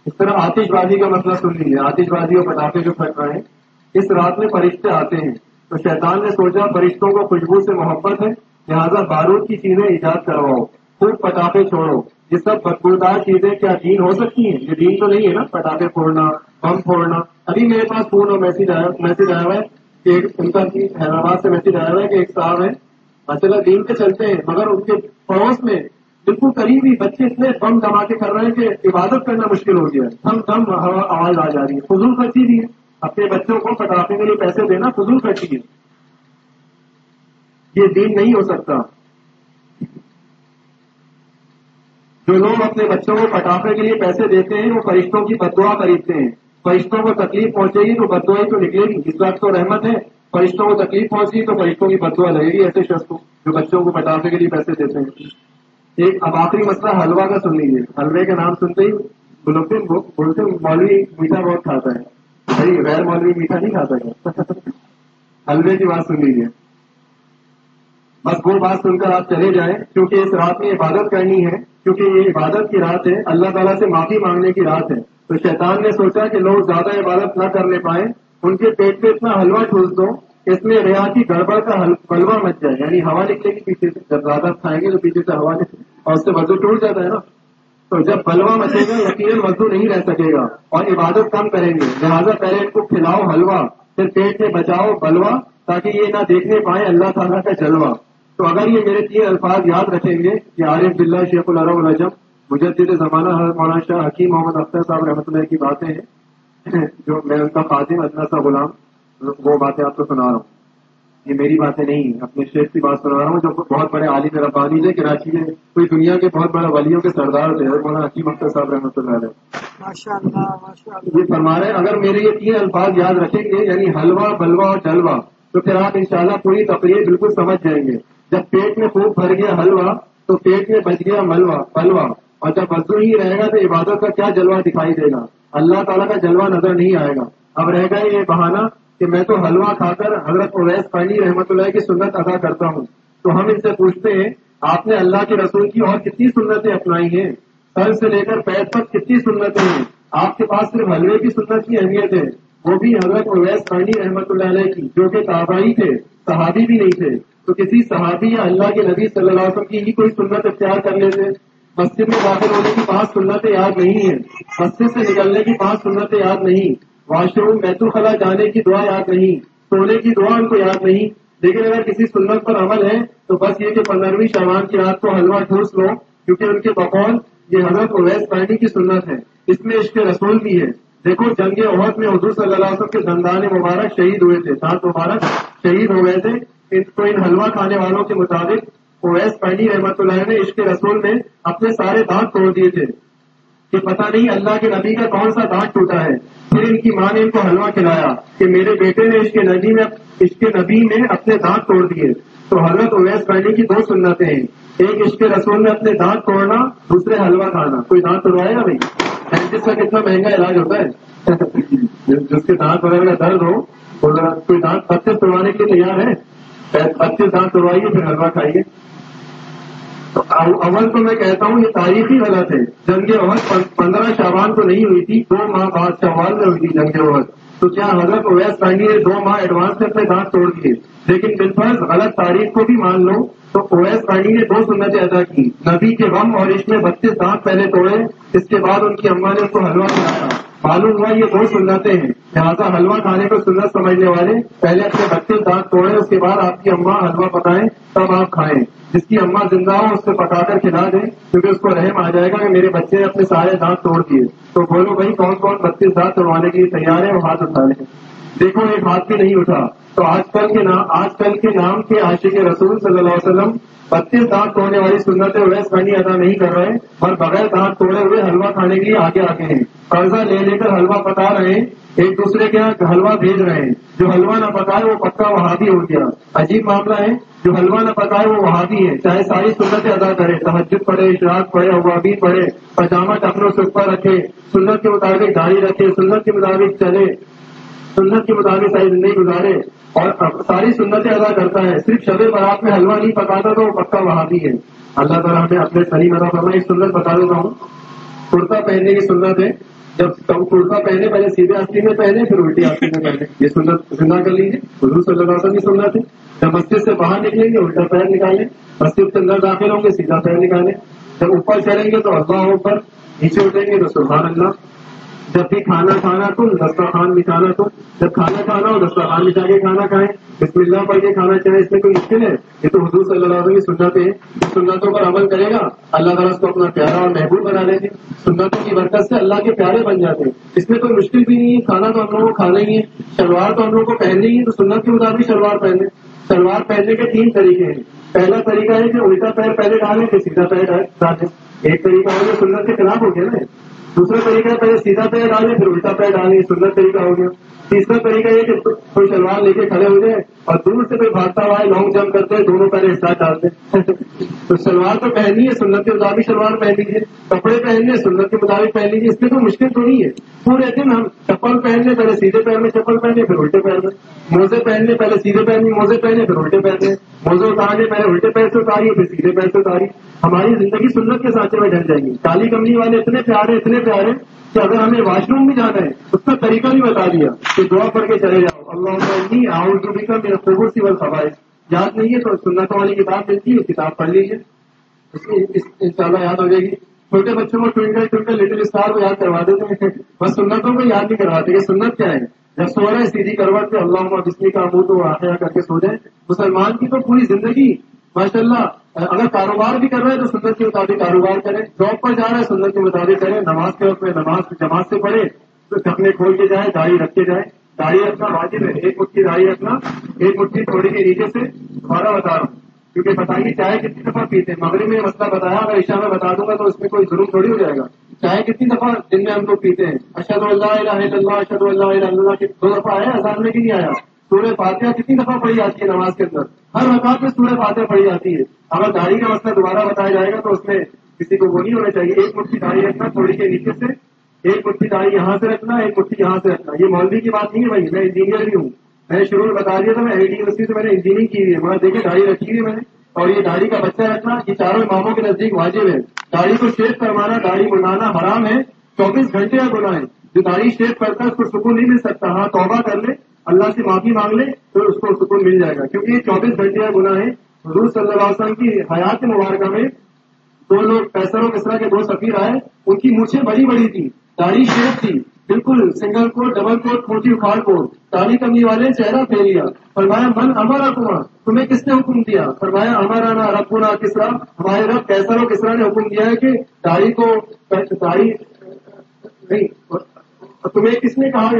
اس طرح آتش بازی کا مسئلہ سن لیجیے آتش بازی اور پٹاخے جو پھٹ رہے ہیں، اس رات میں فرشتے آتے ہیں۔ تو شیطان نے سوچا، فرشتوں کو خوشبو سے محبت ہے، لہٰذا بارود کی چیزیں ایجاد کرواؤ، خوب پٹاخے چھوڑو۔ یہ سب بدبودار چیزیں کیا دین ہو سکتی ہیں؟ یہ دین تو نہیں ہے نا، پٹاخے پھوڑنا، بم پھوڑنا۔ ابھی میرے پاس فون اور میسج آیا ہوا ہے کہ ان کا حیدرآباد سے میسج آیا ہوا ہے کہ ایک صاحب ہے مسئلہ دین کے چلتے ہیں، مگر ان کے پڑوس میں بالکل قریب ہی بچے اتنے بم دما کے کر رہے ہیں کہ عبادت کرنا مشکل ہو گیا ہے۔ ہم کم آواز آ جا رہی ہے۔ فضول خرچی بھی ہے۔ اپنے بچوں کو پٹاخے کے لیے پیسے دینا فضول خرچی ہے۔ یہ دین نہیں ہو سکتا۔ جو لوگ اپنے بچوں کو پٹاخے کے لیے پیسے دیتے ہیں، وہ فرشتوں کی بدعا خریدتے ہیں۔ فرشتوں کو تکلیف پہنچے گی تو بدعا تو نکلے گی۔ اس بات کو رحمت ہے، فرشتوں کو تکلیف پہنچی تو فرشتوں کی بدعا لگے گی ایسے شخص کو جو بچوں کو پٹاخے کے لیے پیسے دیتے ہیں۔ ایک اب آخری مسئلہ حلوا کا سن لیجیے حلوے کا نام سنتے ہی بولتے بولتے مولوی میٹھا بہت کھاتا ہے۔ غیر مولوی میٹھا نہیں کھاتا کیا حلوے کی بات سن لیجیے بس وہ بات سن کر آپ چلے جائیں، کیونکہ اس رات میں عبادت کرنی ہے، کیونکہ یہ عبادت کی رات ہے، اللہ تعالیٰ سے معافی مانگنے کی رات ہے۔ تو شیطان نے سوچا کہ لوگ زیادہ عبادت نہ کرنے پائیں، ان کے پیٹ پہ اتنا حلوہ ٹھوس دو، اس میں ریاتی گڑبڑ کا بلوا مچ جائے۔ یعنی ہوا نکلے گی پیچھے سے، جب زیادہ کھائیں گے تو پیچھے سے ہوا نکلے اور اس سے وضو ٹوٹ جاتا ہے نا۔ تو جب بلوا مچے گا، یقیناً وضو نہیں رہ سکے گا اور عبادت کم کریں گے۔ لہٰذا پہلے ان کو کھلاؤ حلوہ، پھر پیٹ میں بچاؤ بلوا، تاکہ یہ نہ دیکھنے پائے اللہ تعالیٰ کا جلوہ۔ تو اگر یہ میرے تین الفاظ یاد رکھیں گے کہ عارف بلّہ شیخ العرب الرجم مجدد زمانہ مولانا شاہ حکیم محمد اختر صاحب رحمۃ اللہ کی باتیں ہیں جو میں ان کا خاطم ادنا سا غلام وہ باتیں آپ کو سنا رہا ہوں۔ یہ میری باتیں نہیں اپنے شیخ کی بات سنا رہا ہوں جو بہت بڑے عالم ربانی تھے کراچی میں کوئی دنیا کے بہت بڑے ولیوں کے سردار تھے مولانا حکیم اختر صاحب رحمۃ اللہ علیہ۔ یہ فرما رہے ہیں اگر میرے یہ تین الفاظ یاد رکھیں گے یعنی حلوہ بلوا اور جلوا تو پھر آپ انشاءاللہ پوری تقریر بالکل سمجھ جائیں گے۔ جب پیٹ میں خوب بھر گیا حلوا تو پیٹ میں بچ گیا ملوا پلوا اور جب وضو ہی رہے گا تو عبادت کا کیا جلوہ دکھائی دے گا؟ اللہ تعالیٰ کا جلوہ نظر نہیں آئے گا۔ اب رہ گا یہ بہانہ کہ میں تو حلوا کھا کر حضرت اویس پانی رحمت اللہ کی سنت ادا کرتا ہوں۔ تو ہم ان سے پوچھتے ہیں، آپ نے اللہ کے رسول کی اور کتنی سنتیں اپنائی ہیں؟ سر سے لے کر پیر تک کتنی سنتیں ہیں؟ آپ کے پاس صرف حلوے کی سنت کی اہمیت ہے۔ وہ بھی حضرت اویس پانی رحمت اللہ علیہ کی، جو کہ تابعی تھے، صحابی بھی نہیں تھے۔ تو کسی صحابی یا اللہ کے نبی صلی اللہ علیہ وسلم کی ہی کوئی سنت اختیار کر لیتے مسجد میں داخل ہونے کی پانچ سنتیں یاد نہیں ہیں۔ مسجد سے نکلنے کی پانچ سنتیں یاد نہیں۔ واش روم، بیت الخلا جانے کی دعا یاد نہیں۔ سونے کی دعا ان کو یاد نہیں۔ لیکن اگر کسی سنت پر عمل ہے، تو بس یہ کہ پندرہویں شوان کی رات کو حلوہ ٹھوس لو، کیونکہ ان کے بقول یہ حضرت اویس پانی کی سنت ہے۔ اس میں اس کے رسول بھی ہے۔ دیکھو، جنگ عہد میں حضور صلی اللہ علیہ وسلم کے دندان مبارک شہید ہوئے تھے۔ سات مبارک شہید ہو گئے تھے۔ تو ان حلوہ کھانے والوں کے مطابق اویس پانی رحمت اللہ نے عشق رسول میں اپنے سارے دانت توڑ دیے تھے۔ کہ پتہ نہیں اللہ کے نبی کا کون سا دانت ٹوٹا ہے۔ پھر ان کی ماں نے ان کو حلوہ کھلایا کہ میرے بیٹے نے عشق نبی میں عشق نبی میں اپنے دانت توڑ دیے۔ تو حضرت اویس پانی کی دو سنتیں ہیں۔ ایک عشق رسول میں اپنے دانت توڑنا، دوسرے حلوہ کھانا۔ کوئی دانت توڑوائے گا بھائی جس کا کتنا مہنگا علاج ہوتا ہے۔ جس کے دانت وغیرہ درد ہو کوئی دانت پتے توڑوانے کے لیے تیار ہے؟ پچیس دانت توڑوائیے پھر حلوہ کھائیے۔ تو اول تو میں کہتا ہوں، یہ تاریخی غلط ہے۔ جنگ عہد پندرہ شابان کو نہیں ہوئی تھی، دو ماہ بعد شوال میں ہوئی تھی جنگ عہد تو کیا حضرت اویس پانی نے دو ماہ ایڈوانس میں اپنے دانت توڑ دیے؟ لیکن بالفرض غلط تاریخ کو بھی مان لو، تو اویس پانی نے دو سنتیں ادا کی۔ نبی کے غم اور اس میں بتیس دانت پہلے توڑے، اس کے بعد ان کی اما نے اس کو حلوہ کھلایا۔ معلوم ہوا یہ دو سنتیں ہیں۔ لہٰذا حلوہ کھانے کو سنت سمجھنے والے پہلے اپنے بتیس دانت توڑے اس کے بعد آپ کی اما حلوہ پکائیں، تب آپ کھائیں۔ جس کی اما زندہ ہو، اس سے پکا کر کھلا دیں، کیونکہ اس کو رحم آ جائے گا کہ میرے بچے نے اپنے سارے دانت توڑ دیے۔ تو بولو بھائی، کون کون بتیس دانت توڑوانے کے لیے تیار ہے وہ ہاتھ اٹھا لیں۔ دیکھو، ایک ہاتھ بھی نہیں اٹھا۔ تو آج کل کے نام آج کل کے نام کے عاشق رسول صلی اللہ علیہ وسلم بتیس دانت توڑنے والی سنتیں ویس پانی ادا نہیں کر رہے، اور بغیر دانت توڑے ہوئے حلوہ کھانے کے لیے آگے آگے ہیں۔ قرضہ لے لے کر حلوہ پکا رہے ہیں ایک دوسرے کے یہاں حلوہ بھیج رہے ہیں۔ جو حلوہ نہ پکائے وہ پکا وہابی ہو گیا۔ عجیب معاملہ ہے، جو حلوہ نہ پکائے وہ وہابی ہے۔ چاہے ساری سنتیں ادا کرے تحجد پڑے اشراق پڑے اوابی پڑے پاجامہ ٹپنوں سے اوپر رکھے، سنت کے مطابق گاڑی رکھے، سنت کے مطابق چلے۔ سنت کے مطابق ساری زندگی گزارے اور ساری سنتیں ادا کرتا ہے، صرف شب برات میں حلوہ نہیں پکاتا تو وہ پکا وہاں بھی ہے۔ اللہ تعالیٰ ہمیں اپنے سنی مدا فرما ایک سنت بتا دیتا ہوں۔ کرتا پہننے کی سنت ہے۔ جب کرتا پہنے، پہلے سیدھے آستی میں پہنے، پھر الٹی آستی میں پہنے۔ یہ سنت زندہ کر لیجیے حضور صلی اللہ علیہ وسلم کی سنت ہے۔ جب مسجد سے باہر نکلیں گے، الٹا پیر نکالیں۔ مسجد کے اندر داخل ہوں گے، سیدھا پیر نکالیں۔ جب اوپر چلیں گے تو اللہ اوپر، نیچے اٹھیں گے تو سبحان اللہ۔ جب بھی کھانا کھانا تم، دسترخوان بچانا تم۔ جب کھانا کھانا ہو، دسترخوان بچا کے کھانا کھائیں۔ بسم اللہ پڑھ کے کھانا چاہے اس میں کوئی مشکل ہے؟ یہ تو حضور صلی اللہ علیہ وسلم کی سنتیں سنتوں پر عمل کرے گا، اللہ تعالیٰ اس کو اپنا پیارا اور محبوب بنا لیں گے۔ سنتوں کی برکت سے اللہ کے پیارے بن جاتے ہیں۔ اس میں کوئی مشکل بھی نہیں ہے۔ کھانا تو ہم لوگوں کو کھانا ہی ہے۔ شلوار تو ہم لوگوں کو پہننی ہے، تو سنت کے مطابق شلوار پہنے شلوار پہننے کے تین طریقے ہیں۔ پہلا طریقہ ہے کہ الٹا پیر پہلے ڈالیں کہ سیدھا پیر ڈالیں ایک طریقہ ہے جو سنت کے خلاف ہو گیا نا۔ دوسرا طریقہ پہلے سیدھا پیر ڈالیں پھر الٹا پیر ڈالیں سنت طریقہ ہو گیا۔ تیسرا طریقہ یہ کہ کوئی شلوار لے کے کھڑے ہو جائے اور دور سے کوئی بھاگتا ہوا ہے لانگ جمپ کرتے ہیں دونوں پہلے ساتھ ڈالتے تو شلوار تو پہنی ہے، سنت کے مطابق شلوار پہن لیجیے کپڑے پہننے سنت کے مطابق پہن لیجیے اس میں تو مشکل تو نہیں ہے۔ پورے دن ہم چپل پہننے پہلے سیدھے پیر میں چپل پہنے پھر الٹے پیر میں۔ موزے پہننے پہلے سیدھے پیر میں موزے پہنے پھر الٹے پہنے موزے اتارنے پہلے الٹے پیر سے اتاری، پھر سیدھے پیر سے اتاری۔ ہماری زندگی سنت کے سانچے میں ڈھل جائیں گی۔ کالی کمنی والے اتنے پیارے اتنے پیارے۔ کہ اگر ہمیں واش روم بھی جانا ہے، اس کا طریقہ بھی بتا دیا کہ دعا پڑھ کے چلے جاؤ۔ اللہ آؤ جو بھی کا میرا خوبصورت سی بل سوائے یاد نہیں ہے تو سنتوں والی کتاب ملتی ہے، کتاب پڑھ لیجیے ان شاء اللہ یاد ہو جائے گی۔ چھوٹے بچوں کو ٹوئنکل ٹوئنکل لٹل اسٹار کو یاد کروا دیتے ہیں۔ بس سنتوں کو یاد نہیں کرواتے کہ سنت کیا ہے۔ جب سو رہے سیدھی کروٹ پہ اللہ بسمی کا منہ تو آخر کر کے سو جائے۔ مسلمان کی تو پوری زندگی ماشاء اللہ اگر کاروبار بھی کر رہے ہیں تو سنت کے مطابق کاروبار کریں جاب پر جا رہے ہیں سنت کے مطابق کریں، نماز کے وقت میں نماز جماعت سے پڑھے تو ڈھکنے کھول کے جائیں، داڑھی رکھ کے جائیں۔ داڑھی رکھنا واجب ہے، ایک مٹھی داڑھی رکھنا، ایک مٹھی تھوڑی کے نیچے سے دوبارہ بتا رہا ہوں۔ کیونکہ بتائیے چائے کتنی دفعہ پیتے ہیں۔ مغرب میں مسئلہ بتایا، اگر عشاء میں بتا دوں گا تو اس میں کوئی ضرور تھوڑی ہو جائے گا۔ چائے کتنی دفعہ دن میں ہم لوگ پیتے ہیں؟ اشد اللہ اللہ اشد اللہ اللہ دو دفعہ آیا آزاد میں بھی نہیں آیا۔ سورہ فاتحہ کتنی دفعہ پڑھی جاتی ہے نماز کے اندر؟ ہر رکعت میں سورہ فاتحہ پڑھی جاتی ہے۔ اگر داڑھی کا مسئلہ دوبارہ بتایا جائے گا تو اس میں کسی کو وہ نہیں ہونا چاہیے۔ ایک مٹھی داڑھی رکھنا، تھوڑی کے نیچے سے ایک مٹھی داڑھی یہاں سے رکھنا، ایک مٹھی یہاں سے رکھنا۔ یہ مولوی کی بات نہیں ہے بھائی، میں انجینئر بھی ہوں۔ میں نے شروع میں بتا دیا تھا، میں ایل یونیورسٹی سے میں نے انجینئرنگ کی ہوئی ہے۔ مگر دیکھیے داڑھی رکھی ہوئی میں نے۔ اور یہ داڑھی کا بچہ رکھنا، یہ چاروں اماموں کے نزدیک واجب ہے۔ داڑھی کو شیپ کروانا داڑھی بنانا حرام ہے، چوبیس گھنٹے کا گناہ ہے۔ جو داڑھی شیپ کرتا ہے، اس کو سکون نہیں مل سکتا۔ ہاں توبہ کر لے، اللہ سے معافی مانگ لے تو اس کو سکون مل جائے گا۔ کیونکہ یہ چوبیس گھنٹے کا گناہ ہے حضور صلی اللہ علیہ وسلم کی حیات مبارکہ میں دو لوگ پیسر و کسرا کے دو سفیر آئے۔ ان کی مونچھیں بڑی بڑی تھی داڑھی شیپ تھی۔ بالکل سنگل کوٹ، ڈبل کوٹ موٹی اکھاڑ کوٹ۔ داڑھی کمی والے چہرہ پھیریا فرمایا، من امرا کمار تمہیں کس نے حکم دیا؟ فرمایا، امرانا ربنا کسرا۔ ہمارے رب کیسر و کسرا نے حکم دیا ہے کہ داڑھی کو، داڑھی، نہیں تمہیں کس نے کہا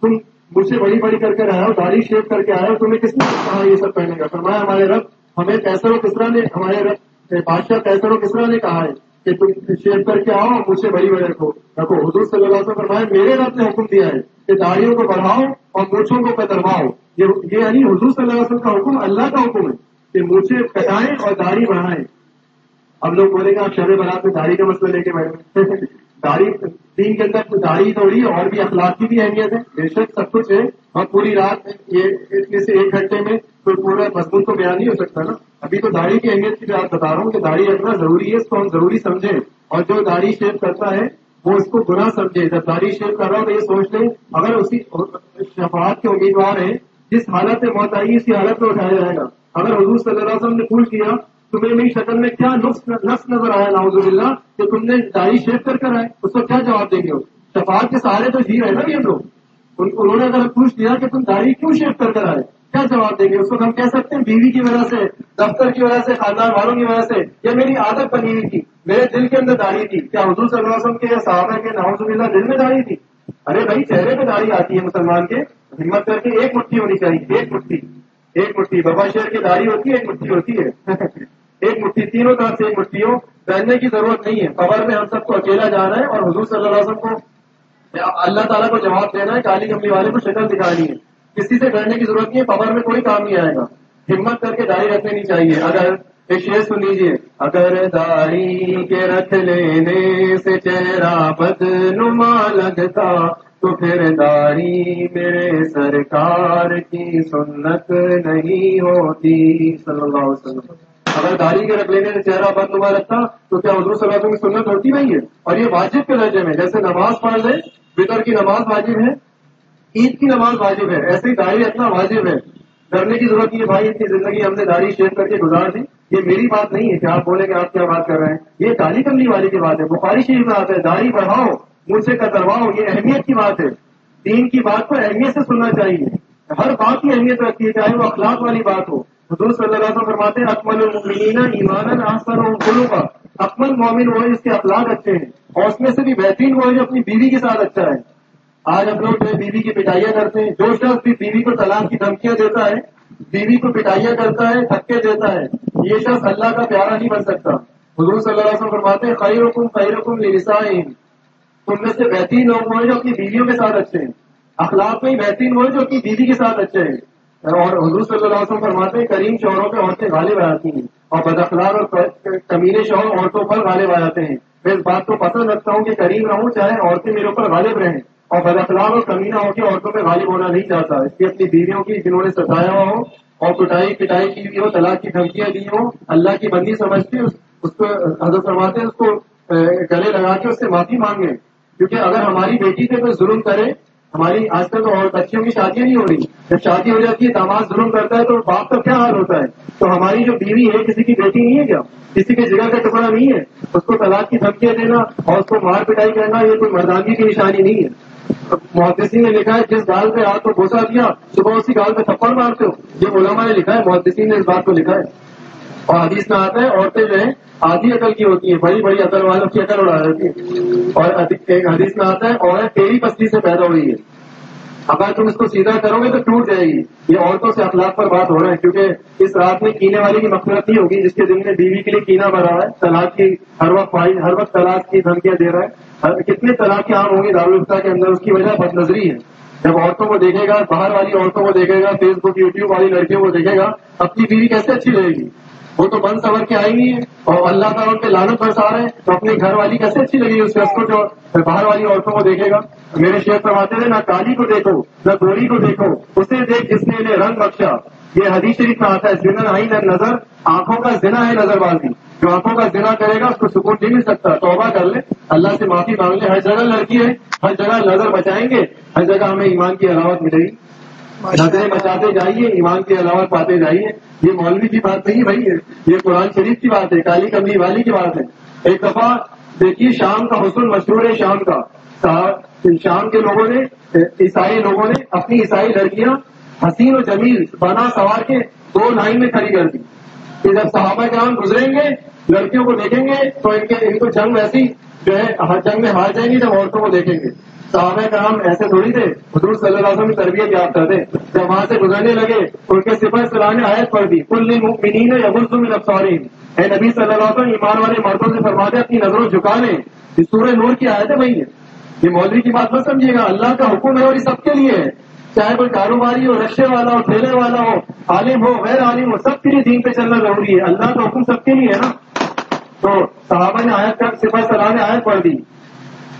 تم مجھ سے بڑی بڑی کر کے آئے ہو، داڑھی شیپ کر کے آئے ہو، تمہیں کس نے کہا یہ سب پہنے گا فرمایا ہمارے رب، ہمیں کیسر و کسرا نے، ہمارے رب بادشاہ کیسر و کسرا نے کہا ہے کہ تم شیپ کر کے آؤ مجھ سے بڑی بڑی رکھو۔ رکھو، حضور صلی اللہ علیہ وسلم فرمایا، میرے رب نے حکم دیا ہے کہ داڑھیوں کو بڑھاؤ اور مونچھوں کو کترواؤ یہ یعنی حضور صلی اللہ علیہ وسلم کا حکم، اللہ کا حکم ہے کہ مونچھے کٹائیں اور داڑھی بڑھائیں۔ اب لوگ بولیں گے آپ شہر برات میں داڑھی کا مسئلہ لے کے بیٹھے۔ داڑھی دین کے اندر داڑھی توڑی اور بھی اخلاق کی بھی اہمیت ہے۔ بے شک سب کچھ ہے، اور پوری رات یہ سے ایک گھنٹے میں تو پورا مضمون تو بیان نہیں ہو سکتا نا۔ ابھی تو داڑھی کی اہمیت کی بات بتا رہا ہوں کہ داڑھی اتنا ضروری ہے، اس کو ہم ضروری سمجھیں۔ اور جو داڑھی شیو کرتا ہے، وہ اس کو گنا سمجھے۔ جب داڑھی شیو کر رہا ہوں تو یہ سوچ لیں اگر اسی شفاعت کے امیدوار ہیں، جس حالت میں موت آئی، اسی حالت میں اٹھایا جائے گا۔ اگر حضور صلی اللہ علیہ وسلم نے پوچھ کیا تمہیں میری شکل میں کیا نقص نظر آیا ناؤز اللہ کہ تم نے داڑھی شیو کر کر آئے؟ اس کو کیا جواب دیں گے شفاعت کے سہارے تو جی رہے نا یہ لوگ۔ انہوں نے اگر پوچھ لیا کہ تم داڑھی کیوں شیو کر کر آئے؟ کیا جواب دیں گے؟ اس کو ہم کہہ سکتے ہیں بیوی کی وجہ سے، دفتر کی وجہ سے، خاندان والوں کی وجہ سے، یا میری عادت بنی ہوئی تھی، میرے دل کے اندر داڑھی تھی، کیا حضور صلی اللہ علیہ وسلم کے صحابہ کے نواز اللہ دل میں داڑھی تھی؟ ارے بھائی، چہرے پہ داڑھی آتی ہے مسلمان کے۔ ہمت کر کے ایک مٹھی ہونی چاہیے، ایک مٹھی ایک مٹھی۔ بابا شہر کی داڑھی ہوتی ہے، ایک مٹھی ہوتی ہے۔ ایک مٹھی تینوں طرف سے ایک مٹھی ہو پہننے کی ضرورت نہیں ہے۔ خبر میں ہم سب کو اکیلا جانا ہے اور حضور صلی اللہ علیہ وسلم کو اللہ تعالیٰ کو جواب دینا ہے کالی کملی والے کو شکل دکھانی ہے۔ کسی سے ڈرنے کی ضرورت نہیں ہے پور میں کوئی کام نہیں آئے گا۔ ہمت کر کے داڑھی رکھنی نہیں چاہیے۔ اگر ایک شیر سن لیجیے اگر داڑھی کے رکھ لینے سے چہرہ بد نما لگتا، تو پھر داڑھی میرے سرکار کی سنت نہیں ہوتی۔ صلی اللہ علیہ وسلم۔ اگر داڑھی کے رکھ لینے سے چہرہ بد نما لگتا تو کیا حضور صلی اللہ علیہ وسلم کی سنت ہوتی نہیں ہے؟ اور یہ واجب کے درجے میں، جیسے نماز پڑھ لے بطر کی نماز واجب ہے، عید کی نماز واجب ہے، ایسے ہی داڑھی اتنا واجب ہے۔ ڈرنے کی ضرورت نہیں ہے بھائی، اتنی زندگی ہم نے داڑھی شیئر کر کے گزار دی۔ یہ میری بات نہیں ہے کہ آپ بولیں کہ آپ کیا بات کر رہے ہیں۔ یہ داڑھی کملی والی کی بات ہے، بخاری شریف میں آتا ہے، داڑھی بڑھاؤ مجھ سے کترواؤ، یہ اہمیت کی بات ہے۔ دین کی بات کو اہمیت سے سننا چاہیے۔ ہر بات کی اہمیت رکھتی ہے چاہے وہ اخلاق والی بات ہو۔ حضور صلی اللہ علیہ وسلم فرماتے ہیں، اکمل المؤمنین ایمان آسر و کا اکمل مومن وہ جس کے اخلاق اچھے ہیں۔ اور اس میں سے بھی بہترین وہ ہے جو اپنی بیوی کے ساتھ اچھا ہے۔ آج ہم لوگ جو بیوی کی پٹائیاں کرتے ہیں۔ جو شخص بھی بیوی کو طلاق کی دھمکیاں دیتا ہے، بیوی کو پٹائیاں کرتا ہے، دھکے دیتا ہے، یہ شخص اللہ کا پیارا نہیں بن سکتا۔ حضور صلی اللہ علیہ وسلم فرماتے ہیں خیر حکم خیر حکم لسائن تم میں سے بہترین لوگ وہ جو اپنی بیویوں کے ساتھ اچھے ہیں۔ اخلاق میں بہترین وہ جو اپنی بیوی کے ساتھ اچھے ہیں۔ اور حضور صلی اللہ علیہ وسلم فرماتے ہیں، کریم شوہروں پہ عورتیں غالب آ جاتی ہیں اور بد اخلاق اور کمینے شوہر عورتوں پر غالب آ جاتے ہیں۔ میں اس بات کو پسند رکھتا ہوں کہ کریم رہوں، چاہے عورتیں میرے اوپر غالب رہیں اور بد اخلاق اور کمینہ ہو کے عورتوں پہ غالب ہونا نہیں چاہتا۔ اس کی اپنی بیویوں کی، جنہوں نے ستایا ہوا ہو اور پٹائی پٹائی کی بھی ہو، طلاق کی دھمکیاں دی ہو اللہ کی بندی سمجھتے اس کو حضرت فرماتے اس کو گلے لگا کے اس سے معافی مانگے۔ کیونکہ اگر ہماری بیٹی پہ کوئی ظلم کرے ہماری آج کل تو اور بچیوں کی شادیاں نہیں ہو رہی۔ جب شادی ہو جاتی ہے، داماد ظلم کرتا ہے تو باپ کا کیا حال ہوتا ہے؟ تو ہماری جو بیوی ہے، کسی کی بیٹی نہیں ہے کیا؟ کسی کی جگہ کا ٹکڑا نہیں ہے۔ اس کو طلاق کی دھمکیاں دینا اور اس کو مار پٹائی کرنا، یہ کوئی مردانگی کی نشانی نہیں ہے۔ محدثین نے لکھا ہے، جس گال پہ آپ کو گھوسا دیا، صبح اسی گال پہ تھپڑ مارتے ہو۔ یہ علماء نے لکھا ہے، محدثین نے اس بات کو لکھا ہے۔ اور حدیث میں آتا ہے، عورتیں جو ہیں آدھی عقل کی ہوتی ہیں بڑی بڑی عقل والوں کی عقل اڑا رہتی ہے۔ اور حدیث میں آتا ہے عورت تیری پستی سے پیدا ہوئی ہے۔ اگر تم اس کو سیدھا کرو گے تو ٹوٹ جائے گی۔ یہ عورتوں سے اخلاق پر بات ہو رہا ہے، کیونکہ اس رات میں کینے والی کی مقصد نہیں ہوگی، جس کے دن میں بیوی کے لیے کینا بھرا ہے، طلاق کی ہر وقت ہر وقت طلاق کی دھمکیاں دے رہا ہے۔ کتنے طلاق عام ہوں گی دارالفتا کے اندر اس کی وجہ بد نظری ہے۔ جب عورتوں کو دیکھے گا، باہر والی عورتوں کو دیکھے گا فیس بک یوٹیوب والی لڑکیوں کو دیکھے گا، اپنی بیوی کیسے اچھی رہے گی؟ وہ تو بند سور کے آئیں گی اور اللہ تعالیٰ ان پہ لانت برسا رہے ہیں۔ تو اپنی گھر والی کیسے اچھی لگی اس کو جو باہر والی عورتوں کو دیکھے گا؟ میرے شیخ فرماتے تھے، نہ کالی کو دیکھو، نہ گوری کو دیکھو، اسے دیکھ جس نے انہیں رنگ بخشا۔ یہ حدیث شریف میں آتا ہے، زنا آئی نہ نظر، آنکھوں کا زنا ہے نظر بازی جو آنکھوں کا زنا کرے گا، اس کو سکون نہیں مل سکتا۔ توبہ کر لے۔ اللہ سے معافی مانگ لے۔ ہر جگہ لڑکی ہے، ہر جگہ نظر بچائیں گے، ہر جگہ ہمیں ایمان کی علاوت ملے گی۔ نظریں بچاتے جائیے، ایمان کی علاوت پاتے جائیے۔ یہ مولوی کی بات نہیں بھائی یہ قرآن شریف کی بات ہے، کالی کملی والی کی بات ہے۔ ایک دفعہ دیکھیے شام کا حسن مشہور ہے، شام کا۔ شام کے لوگوں نے، عیسائی لوگوں نے اپنی عیسائی لڑکیاں حسین و جمیل، بنا سوار کے دو لائن میں کھڑی کر دی۔ کہ جب صحابہ کرام گزریں گے، لڑکیوں کو دیکھیں گے، تو ان کے، ان کو جنگ ویسی جو ہے، جنگ میں ہار جائیں گے جب عورتوں کو دیکھیں گے۔ صحابہ کرام ایسے تھوڑی تھے، حضور صلی اللہ علیہ وسلم تربیت یافتہ تھے جب وہاں سے گزرنے لگے، ان کے سپاہ سلام نے آیت پڑھ دی کل منین یا من اے نبی صلی اللہ علیہ وسلم، ایمان والے مردوں سے فرما دے، اپنی نظروں جھکا لیں۔ یہ سورہ نور کی آیت ہے بھائی یہ مولوی کی بات مت سمجھیے گا، اللہ کا حکم ہے اور یہ سب کے لیے ہے۔ چاہے کوئی کاروباری ہو رشے والا ہو ٹھیلے والا ہو، عالم ہو، غیر عالم ہو، سب کے لیے دین پہ چلنا ضروری ہے۔ اللہ کا حکم سب کے لیے ہے نا۔ تو صحابہ نے آیت کر سپاہ سلام نے آیت پڑھ دی۔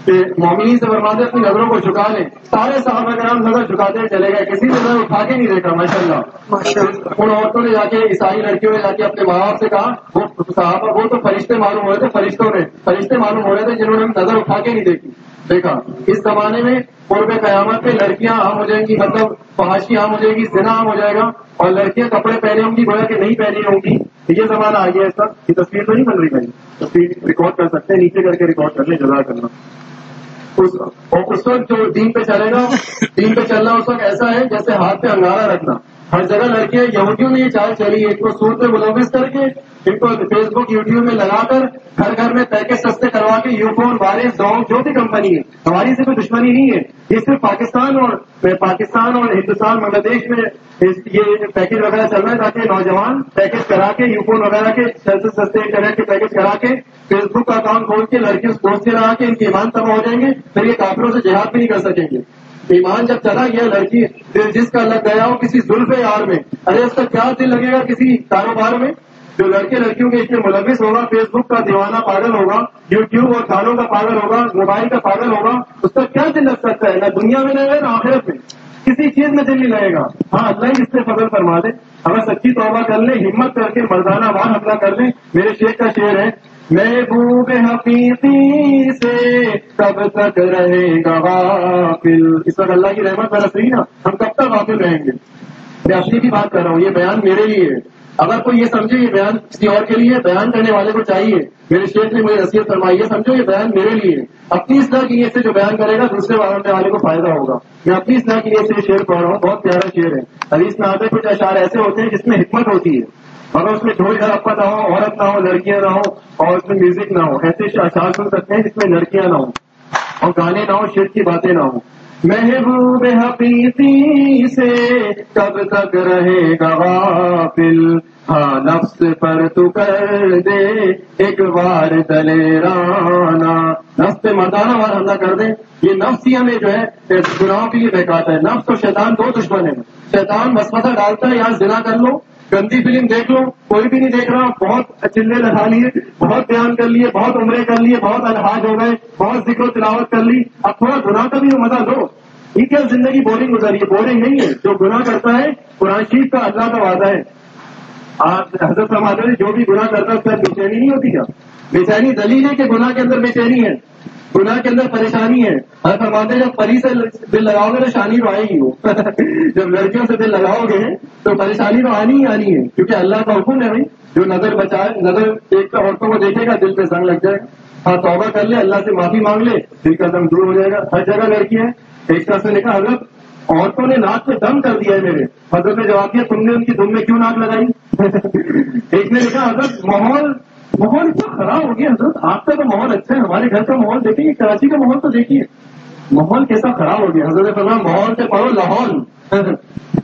کہ مومنی سے برمادے اپنی نظروں کو جھکا لیں۔ سارے صحابہ کرام نظر جھکاتے چلے گئے کسی نے نظر اٹھا کے نہیں دیکھا ماشاء اللہ ان عورتوں نے جا کے عیسائی لڑکیوں نے جا کے اپنے ماں باپ سے کہا وہ صحابہ وہ تو فرشتے معلوم ہو رہے تھے فرشتوں نے فرشتے معلوم ہو رہے تھے جنہوں نے نظر اٹھا کے نہیں دیکھی۔ دیکھا اس زمانے میں قرب قیامت میں لڑکیاں عام ہو جائیں گی مطلب فحاشی عام ہو جائے گی زنا عام ہو جائے گا اور لڑکیاں کپڑے پہنے ہوں گی گویا کہ نہیں پہنی ہوں گی۔ یہ زمانہ آ گیا ایسا یہ تصویر تو نہیں بن رہی میں تصویر ریکارڈ کر سکتے ہیں نیچے کر کے ریکارڈ کر لیں جزا کرنا اس وقت جو دین پہ چلے گا، دین پہ چلنا اس وقت ایسا ہے جیسے ہاتھ پہ انگارا رکھنا۔ ہر جگہ لڑکیاں یہودیوں میں یہ چال چلی ہے کو سور پہ ملوث کر کے، ان کو فیس بک، یوٹیوب میں لگا کر گھر گھر میں پیکج سستے کروا کے یو فون وائرس ڈاؤن جو بھی کمپنی ہے، ہماری سے کوئی دشمنی نہیں ہے۔ یہ صرف پاکستان اور پاکستان اور ہندوستان، بنگلہ دیش میں یہ پیکج وغیرہ چل رہا ہے تاکہ نوجوان پیکج کرا کے یو فون وغیرہ کے، سستے سستے انٹرنیٹ کے پیکج کرا کے، فیس بک کا اکاؤنٹ کھول کے، لڑکیوں دوست سے رہا کے، ان کے ایمان تباہ ہو جائیں گے، پھر یہ کافروں سے جہاد بھی نہیں کر سکیں گے۔ ایمان جب چلا گیا، لڑکی جس کا لگ گیا ہو کسی زلف یار میں۔ ارے، اس کا کیا دل لگے گا کسی کاروبار میں؟ جو لڑکے لڑکیوں کے اس میں ملوث ہوگا فیس بک کا دیوانہ پاگل ہوگا یوٹیوب اور کھانوں کا پاگل ہوگا، موبائل کا پاگل ہوگا، اس کا کیا دل لگ سکتا ہے؟ نہ دنیا میں لگے نہ آخرت میں۔ کسی چیز میں دل نہیں لگے گا۔ ہاں اللہ ہی اس سے فضل فرما دے۔ ہمیں سچی توبہ کر لیں، ہمت کر کے مردانہ وار حملہ کر لیں۔ میرے شیخ کا شعر ہے محبوب حقیقی سے کب تک رہے گا غافل؟ اس وقت اللہ کی رحمت برس رہی نا، ہم کب تک غافل رہیں گے؟ میں اپنی بھی بات کر رہا ہوں، یہ بیان میرے لیے ہے۔ اگر کوئی یہ سمجھے یہ بیان کسی اور کے لیے، بیان کرنے والے کو چاہیے۔ میرے شیخ نے مجھے نصیحت فرمائی ہے، سمجھو یہ بیان میرے لیے اپنی اصلاح کی نیت سے جو بیان کرے گا، دوسرے والے کو فائدہ ہوگا۔ میں اپنی اصلاح کی نیت سے شعر پڑھ رہا ہوں، بہت پیارا شعر ہے۔ حدیث میں آتے کچھ اشعار ایسے ہوتے ہیں جس میں حکمت ہوتی ہے۔ اگر اس میں ڈھول جھڑپا نہ ہو، عورت نہ ہو، لڑکیاں نہ ہو، اور اس میں میوزک نہ ہو۔ ایسے اشعار سن سکتے ہیں جس میں لڑکیاں نہ ہوں، اور گانے نہ ہو شیر کی باتیں نہ ہوں۔ محبوب حقیقی سے کب تک رہے گا غافل؟ ہاں نفس پر تو کر دے ایک بار دلیرانا نفس پہ مردانہ وار حملہ کر دے۔ یہ نفس ہی ہمیں جو ہے گناہوں کے لیے بہکاتا ہے۔ نفس تو شیطان دو دشمن ہے شیطان مسمتا ڈالتا ہے، یہاں ضلع کر لو۔ گندی فلم دیکھ لو، کوئی بھی نہیں دیکھ رہا، بہت چلے لگا لیے، بہت بیان کر لیے، بہت عمرے کر لیے، بہت الحاظ ہو گئے، بہت ذکر و تلاوت کر لی۔ اب تھوڑا گناہ کا بھی مزہ دو یہ کیا زندگی بورنگ گزاری ہے؟ بورنگ نہیں ہے۔ جو گناہ کرتا ہے، قرآن شریف کا اللہ کا وعدہ ہے۔ آپ حضرت جو بھی گناہ کرتا ہے، اس کا بے چینی نہیں ہوتی کیا؟ بے چینی دلیل ہے کہ گناہ کے اندر بے چینی ہے۔ گناہ کے اندر پریشانی ہے۔ ہر فرماتے جب پری سے دل لگاؤ گے تو شانی تو آئے گی وہ۔ جب لڑکیوں سے دل لگاؤ گے تو پریشانی تو آنی ہی آنی ہے۔ کیونکہ اللہ کا حکم ہے بھائی، جو نظر بچائے، نظر ایک عورتوں کو دیکھے گا، دل پہ سنگ لگ جائے گا۔ ہاں توبہ کر لے، اللہ سے معافی مانگ لے، دل کا دم دور ہو جائے گا۔ ہر جگہ لڑکی ہے۔ ایک طرح سے لکھا، حضرت، عورتوں نے ناک پہ دم کر دیا ہے میرے۔ حضرت نے جواب دیا، تم نے ان کی دم میں کیوں ناک لگائی؟ ایک نے لکھا، حضرت، ماحول ماحول اتنا خراب ہو گیا حضرت، آپ کا تو ماحول اچھا ہے، ہمارے گھر کا ماحول دیکھیے کراچی کا ماحول تو دیکھیے۔ ماحول کیسا خراب ہو گیا۔ حضرت ماحول سے پڑھو لاہور۔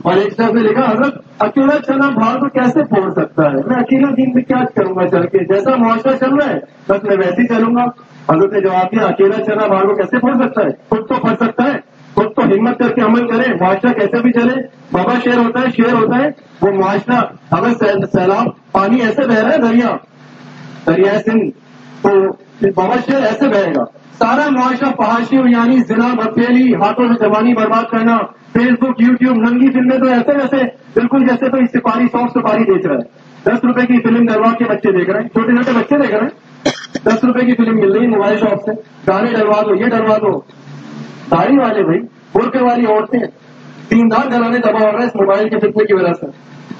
اور ایک طرف سے لکھا، حضرت، اکیلا چلنا بھاڑ کو کیسے پھوڑ سکتا ہے؟ میں اکیلا دن میں کیا کروں گا چل کے؟ جیسا معاشرہ چل رہا ہے، بس میں ویسے ہی چلوں گا۔ حضرت نے جواب دیا، اکیلا چلنا بھاڑ کو کیسے پھوڑ سکتا ہے؟ خود تو پھڑ سکتا ہے، خود تو ہمت کر کے عمل کرے، معاشرہ کیسے بھی چلے۔ بابا شیر ہوتا ہے، شیر ہوتا ہے، وہ معاشرہ اگر سیلاب، پانی ایسے بہ رہا ہے، دریا۔ دریا سندھ تو بابا ایسے بہے گا سارا معاشرہ پہاڑی یعنی ضلع بتیلی ہاتھوں سے جوانی برباد کرنا فیس بک یو ٹیوب ننگی فلمیں تو ایسے ویسے بالکل جیسے تو سپاری سو سپاری بیچ رہا ہے دس روپے کی فلم ڈلوا کے بچے دیکھ رہے ہیں۔ چھوٹے چھوٹے بچے دیکھ رہے ہیں۔ دس روپے کی فلم مل رہی ہے موبائل شاپ سے۔ گانے ڈلوا دو، یہ ڈلوا دو۔ داڑھی والے بھائی برقے والی عورتیں تین دار گھرانے دبا ہو رہا ہے اس موبائل کے فتنے کی وجہ سے۔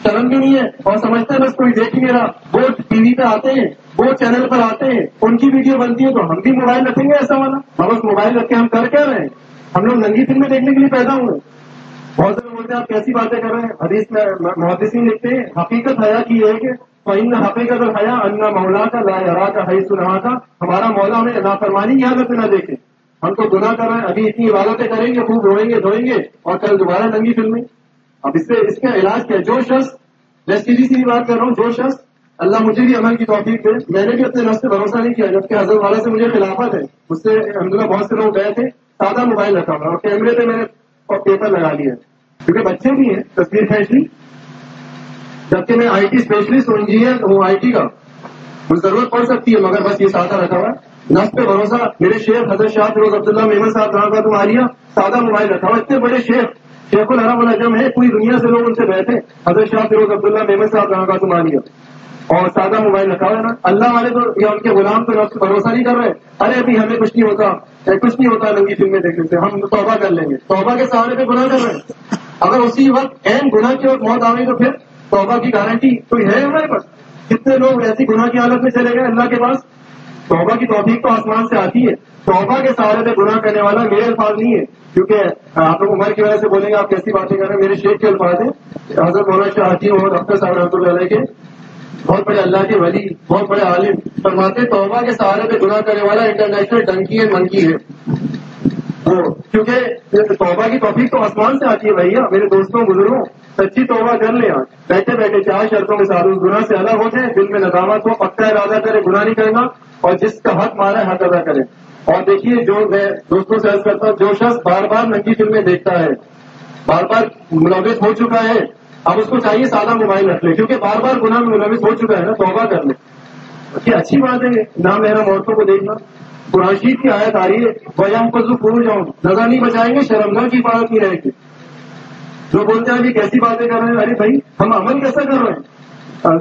شرم بھی نہیں ہے اور سمجھتے ہیں بس کوئی دیکھ نہیں رہا۔ وہ ٹی وی پہ آتے ہیں۔ وہ چینل پر آتے ہیں، ان کی ویڈیو بنتی ہے تو ہم بھی موبائل رکھیں گے ایسا والا۔ ہم اس موبائل رکھ کے ہم کر کیا رہے ہیں؟ ہم لوگ ننگی فلمیں دیکھنے کے لیے پیدا ہوئے بہت سارے بولتے ہیں، آپ کیسی باتیں کر رہے ہیں؟ حدیث میں محدثین لکھتے ہیں، حقیقت حیا کی ہے کہ ان حقیقت حیا انا مولا کا لا یارا کا حیث رہا تھا ہمارا مولا ہمیں نافرمانی کی حالت نہ دیکھے۔ ہم تو گناہ کر رہے ہیں، ابھی اتنی عبادتیں کریں گے، خوب روئیں گے، دھوئیں گے اور کل دوبارہ ننگی فلمیں۔ اب اس سے اس کا علاج کیا؟ جو شخص میں سیدھی سی بات کر رہا ہوں، جو شخص اللہ مجھے بھی عمل کی توفیق دے۔ میں نے بھی اپنے نفس سے بھروسہ نہیں کیا، جبکہ حضرت والا سے مجھے خلافت ہے۔ اس سے الحمد للہ بہت سے لوگ گئے تھے، سادہ موبائل رکھا ہوا اور کیمرے پہ میں نے پیپر لگا لیا کیونکہ بچے بھی ہیں، تصویر کھینچ لی جبکہ میں آئی ٹی اسپیشلسٹ ہوں انجینئر ہوں آئی ٹی کا۔ مجھے ضرورت پڑ سکتی ہے، مگر بس یہ سادہ رکھا ہوا نفس پہ بھروسہ۔ میرے شیخ حضرت شاہ فیروز عبداللہ میمن صاحب کہاں کا تمہاری سادہ موبائل رکھا ہوا اتنے بڑے شیخ شیخ الحرم الجم ہے پوری دنیا سے لوگ ان سے بیٹھے حضرت شاہ فیروز عبداللہ میمن صاحب کہاں کا تمہاری اور سادہ موبائل رکھا ہوا ہے نا۔ اللہ والے تو یا ان کے غلام تو نفس بھروسہ نہیں کر رہے۔ ارے ابھی ہمیں کچھ نہیں ہوتا کچھ نہیں ہوتا ننگی فلمیں دیکھنے سے ہم توبہ کر لیں گے۔ توبہ کے سہارے پہ گناہ کر رہے ہیں۔ اگر اسی وقت اہم گناہ کی وقت موت آئے تو پھر توبہ کی گارنٹی کوئی ہے ہمارے پاس؟ کتنے لوگ ایسی گناہ کی حالت میں چلے گئے اللہ کے پاس؟ توبہ کی توفیق تو آسمان سے آتی ہے۔ توبہ کے سہارے پہ گناہ کرنے والا میرے الفاظ نہیں ہے، کیونکہ آپ لوگ عمر کی وجہ سے بولیں گے، آپ کیسی باتیں کر رہے ہیں، میرے شیخ کے الفاظ ہیں۔ حضرت مولانا شاہ حکیم اور ڈاکٹر صاحب رحمۃ اللہ علیہ کے بہت بڑے اللہ کے ولی، بہت بڑے عالم۔ فرماتے توبہ کے سہارے پہ گناہ کرنے والا انٹرنیشنل ڈنکی ہے، منکی ہے۔ کیونکہ توبہ کی توفیق تو آسمان سے آتی ہے بھیا میرے دوستوں، بزرگوں، سچی توبہ کر لیں آج بیٹھے بیٹھے چار شرطوں کے ساتھ اس گناہ سے الگ ہو جائیں، دل میں ندامت ہو، پکا ارادہ کرے، گناہ نہیں کرنا، اور جس کا حق مارا ہے، حق ادا کرے۔ اور دیکھیے، جو میں دوستوں سے عرض کرتا ہوں، جو شخص بار بار ننگی فلمیں دیکھتا ہے، بار بار ملوث ہو چکا ہے اب اس کو چاہیے سادہ موبائل رکھ لے کیونکہ بار بار گناہ میں ملوث ہو چکا ہے نا، توبہ کر لے یہ اچھی بات ہے، نہ میرا عورتوں کو دیکھنا۔ قرآشید کی آیت آ رہی ہے وجہ پزو پور جاؤں نظر نہیں بچائیں گے شرمگاہ کی بات نہیں رہے گی۔ جو بولتے ہیں، ابھی کیسی باتیں کر رہے ہیں؟ ارے بھائی، ہم عمل کیسا کر رہے ہیں؟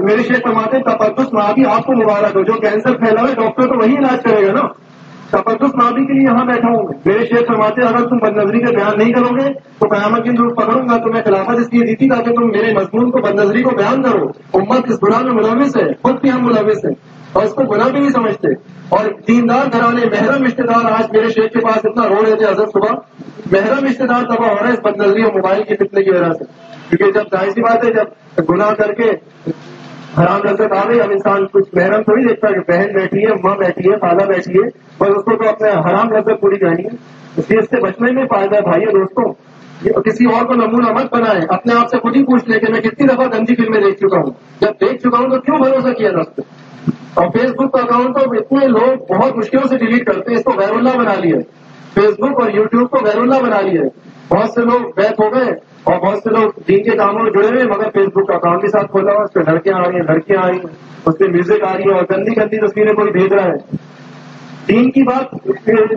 میرے شیخ فرماتے تپدس ماں بھی آپ کو مبارک ہو، جو کینسر پھیلا ہے ڈاکٹر تو وہی علاج کرے گا نا۔ تپدس ماضی کے لیے یہاں بیٹھا ہوں میرے شیخ فرماتے اگر تم بد نظری کا بیان نہیں کرو گے، تو قیامت کے دن پکڑوں گا تو میں خلافت اس لیے دی تھی تاکہ تم میرے مضمون کو بد نظری کو بیان کرو۔ امت اس گناہ میں ملوث ہے، خود بھی ہم ملوث ہیں۔ اور اس کو گناہ بھی نہیں سمجھتے۔ اور دیندار گھرانے، محرم رشتے دار آج میرے شیخ کے پاس اتنا رو رہے تھے حضرت صبح۔ محرم رشتے دار تباہ ہو رہا ہے اس بد نظری اور موبائل کے فتنے کی وجہ سے۔ کیونکہ جب ظاہر سی بات ہے، جب گناہ کر کے حرام لذت آ گئی اب انسان کچھ محرم تھوڑی دیکھتا کہ بہن بیٹھی ہے، ماں بیٹھی ہے خالہ بیٹھی ہے، بس اس کو تو اپنے حرام لذت پوری کرنی ہے۔ اس لیے اس سے بچنے میں فائدہ ہے بھائی دوستوں۔ کسی اور کو نمونہ مت بنائے اپنے آپ سے خود ہی پوچھ لے کہ میں کتنی دفعہ گندی فلمیں دیکھ چکا ہوں۔ جب دیکھ چکا ہوں تو کیوں بھروسہ کیا رست اور فیس بک کا اکاؤنٹ تو اتنے لوگ بہت مشکلوں سے ڈیلیٹ کرتے ہیں، اس کو غیر اللہ بنا لیا فیس بک اور یوٹیوب کو غیر اللہ بنا لیا بہت سے لوگ بیت ہو گئے اور بہت سے لوگ دین کے کاموں میں جڑے ہوئے مگر فیس بک کا اکاؤنٹ کے ساتھ کھولا ہوا اس پہ لڑکیاں آ رہی ہیں، لڑکیاں آ رہی ہیں، اس پہ میوزک آ رہی ہے اور گندی گندی تصویریں کوئی بھیج رہا ہے۔ دین کی بات